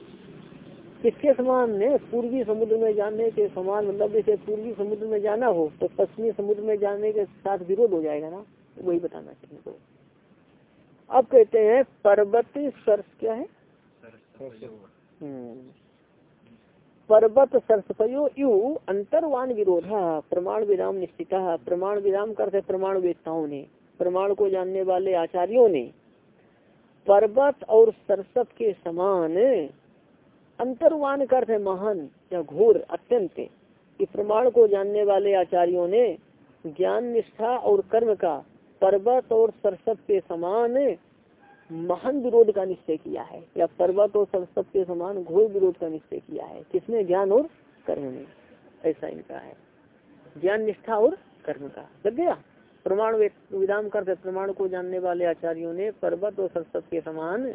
किसके समान ने पूर्वी समुद्र में जाने के समान मतलब जैसे पूर्वी समुद्र में जाना हो तो पश्चिमी समुद्र में जाने के साथ विरोध हो जाएगा ना? वही बताना चाहिए तो। अब कहते हैं, पर्वत सर्स क्या है? हम्म। पर्वत सरसपयो यु अंतरवान विरोध। प्रमाण विराम निश्चित। प्रमाण विराम करते प्रमाण वेदताओं ने। प्रमाण को जानने वाले आचार्यों ने पर्वत और सरसत के समान अंतर्वान का अर्थ है महान या घोर अत्यंत। इस प्रमाण को जानने वाले आचार्यों ने ज्ञान निष्ठा और कर्म का पर्वत और सरसत के समान महान विरोध का निश्चय किया है या पर्वत और सरसत के समान घोर विरोध का निश्चय किया है। किसने? ज्ञान और कर्म में ऐसा इनका है। ज्ञान निष्ठा और कर्म का। लग गया? प्रमाण विधान करते प्रमाण को जानने वाले आचार्यों ने पर्वत और सरसत के समान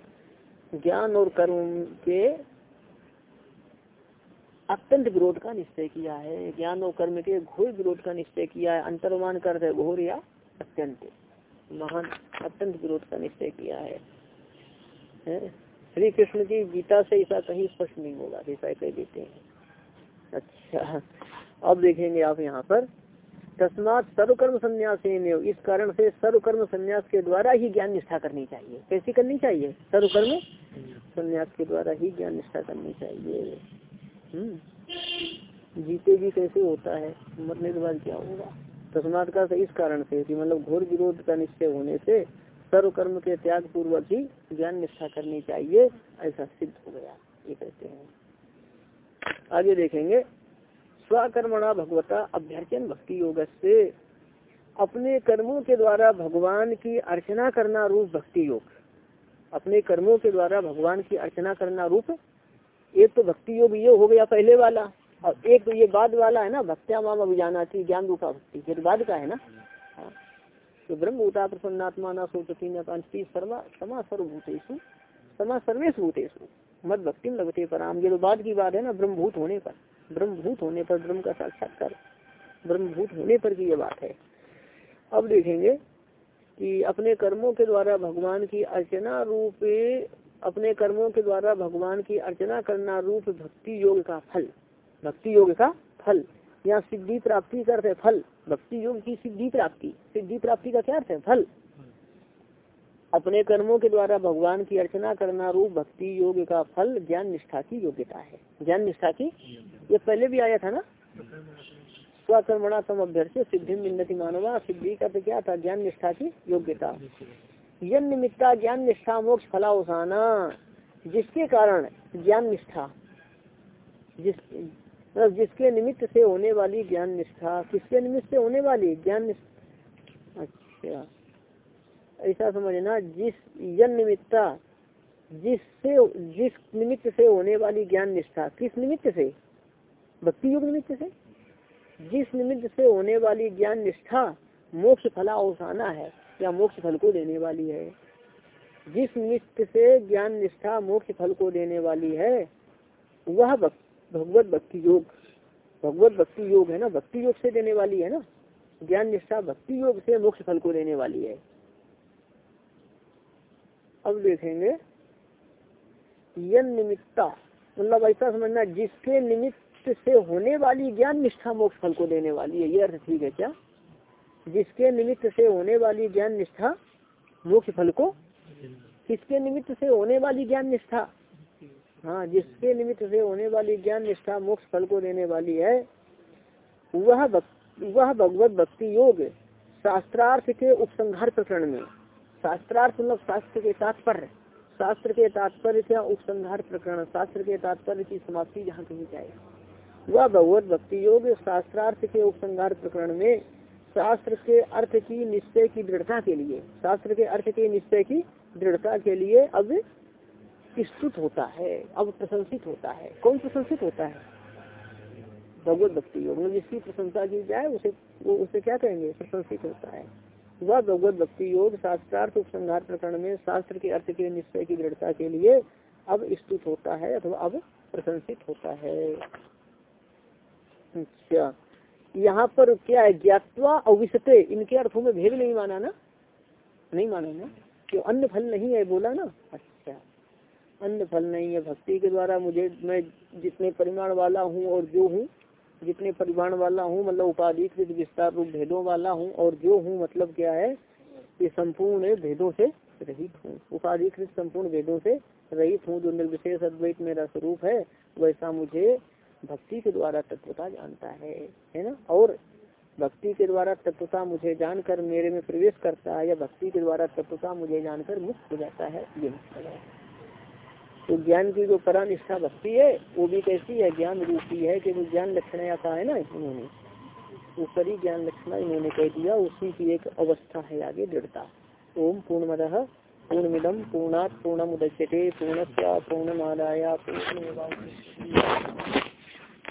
ज्ञान और कर्म के अत्यंत विरोध का निश्चय किया है। ज्ञान और कर्म के घोर विरोध का निश्चय किया है। अंतर्मान करते घोर या अत्यंत। महान अत्यंत विरोध का निश्चय किया है, श्री कृष्ण की गीता से ऐसा कहीं स्पष्ट नहीं होगा ऐसा कह देते हैं। अच्छा अब देखेंगे आप यहाँ पर। तस्मात सर्वकर्म संन्यास इस कारण से सर्वकर्म संन्यास के द्वारा ही ज्ञान निष्ठा करनी चाहिए। कैसी करनी चाहिए? सर्वकर्म संन्यास के द्वारा ही ज्ञान निष्ठा करनी चाहिए। हम्म। जीते भी कैसे होता है? मरने के बाद क्या होगा? तस्मात का इस कारण से कि मतलब घोर विरोध का निश्चय होने से सर्व कर्म के त्याग पूर्वक ही ज्ञान निष्ठा करनी चाहिए, ऐसा सिद्ध हो गया। ये कहते हैं। आगे देखेंगे। स्वकर्मणा भगवता अभ्यर्चन भक्ति योग से अपने कर्मों के द्वारा भगवान की अर्चना करना रूप भक्ति योग। अपने कर्मों के द्वारा भगवान की अर्चना करना रूप एक तो भक्ति योग ये हो गया पहले वाला। और एक तो ये बाद वाला है ना, भक्त्या माम अभिजाना थी ज्ञान रूपा भक्ति तो बाद का है ना? हाँ। तो ब्रह्म उता प्रसन्नात्मा न सोचती न कांति सर्वा समा सर्वभूतेशु समा सर्वेश भूतेशु मत भक्ति लगते पर। आम ये तो बाद की बात है ना, ब्रह्मभूत होने पर। ब्रह्मभूत होने पर ब्रह्म का साक्षात्कार ब्रह्मभूत होने पर की ये बात है। अब देखेंगे कि अपने कर्मों के द्वारा भगवान की अर्चना रूप, अपने कर्मों के द्वारा भगवान की अर्चना करना रूप भक्ति योग का फल। भक्ति योग का फल। यहाँ सिद्धि प्राप्ति करते फल। भक्ति योग की सिद्धि प्राप्ति। सिद्धि प्राप्ति का क्या अर्थ है? फल। अपने कर्मों के द्वारा भगवान की अर्चना करना रूप भक्ति योग का फल ज्ञान निष्ठा की योग्यता है। ज्ञान निष्ठा की? ये पहले भी आया था ना? स्वकर्मणा तम अभ्यर्थ सिद्धि मिन्नति मानवा, सिद्धि का तो क्या था? ज्ञान निष्ठा की योग्यता। यन निमित्ता ज्ञान निष्ठा मोक्ष फलावसाना, जिसके कारण ज्ञान निष्ठा, जिस मतलब जिसके निमित्त से होने वाली ज्ञान निष्ठा, किसके निमित्त से होने वाली ज्ञान निष्ठा? अच्छा। ऐसा समझना जिस यन निमित्ता जिससे जिस निमित्त से होने वाली ज्ञान निष्ठा, किस निमित्त से? भक्ति योग निमित्त से। जिस निमित्त से होने वाली ज्ञान निष्ठा, मोक्ष फला अवसाना है, या मोक्ष फल को देने वाली है। जिस निमित्त से ज्ञान निष्ठा, मोक्ष फल को देने वाली है, वह भगवत भक्ति योग, भगवत भक्ति योग है ना? भक्ति योग से देने वाली है ना? ज्ञान निष्ठा, भक्ति योग से मोक्ष फल को देने वाली है। अब देखेंगे। यन निमित्ता मतलब ऐसा समझना, जिसके निमित्त से होने वाली ज्ञान निष्ठा मोक्ष फल को देने वाली है, ये अर्थ ठीक है क्या? जिसके निमित्त से होने वाली ज्ञान निष्ठा मोक्ष फल को किसके निमित्त से होने वाली ज्ञान निष्ठा? हाँ जिसके निमित्त से होने वाली ज्ञान निष्ठा मोक्ष फल को देने वाली है, वह वह भगवत भक्ति योग शास्त्रार्थ के उपसंहार प्रकरण में। शास्त्रार्थ मतलब शास्त्र के तात्पर्य। शास्त्र के तात्पर्य क्या उपसंहार प्रकरण, शास्त्र के तात्पर्य की समाप्ति जहाँ कही जाए वह भगवत भक्ति योग शास्त्रार्थ के उपसंहार प्रकरण में शास्त्र के अर्थ की निश्चय की दृढ़ता के लिए, शास्त्र के अर्थ के निश्चय की दृढ़ता के लिए अब स्तुत होता है, अब प्रशंसित होता है। कौन प्रशंसित होता है? भगवत भक्ति योग। मतलब जिसकी प्रशंसा की जाए, उसे वो उसे क्या कहेंगे? प्रशंसित होता है। वह भगवत भक्ति योग, शास्त्रार्थ, उपसंहार प्रकरण में शास्त्र के अर्थ के निश्चय की दृढ़ता के लिए अब स्तुत होता है अथवा अब प्रशंसित होता है। अच्छा। यहाँ पर क्या है? ज्ञातवा अविशते। इनके अर्थों में भेद नहीं माना ना? नहीं माना ना? क्यों अन्य फल नहीं है बोला ना? अच्छा। अन्य फल नहीं है। भक्ति के द्वारा मुझे, मैं जितने परिमाण वाला हूँ और जो हूँ जितने परिमाण वाला हूँ मतलब उपाधिकृत विस्तार रूप भेदों वाला हूँ, और जो हूँ मतलब क्या है? ये संपूर्ण भेदों से रहित हूँ। उपाधिकृत संपूर्ण भेदों से रहित हूँ, जो निर्विशेष अद्वैत मेरा स्वरूप है, वैसा मुझे भक्ति के द्वारा तत्वता जानता है है ना? और भक्ति के द्वारा तत्वता मुझे जानकर मेरे में प्रवेश करता है, या भक्ति के द्वारा तत्वता मुझे जानकर मुक्त हो जाता है ये मतलब है। तो ज्ञान की जो परा निष्ठा भक्ति है, वो भी कैसी है, ज्ञान रूपी है कि वो ज्ञान लक्षण आता है ना इन्होंने। ऊपरी ज्ञान लक्षण इन्होंने कह दिया, उसी की एक अवस्था है आगे दृढ़ता। ओम पूर्ण पूर्णमिदम पूर्णात पूर्णम पूर्णमुदच्यते पूर्णस्या पूर्णमादाय पूर्ण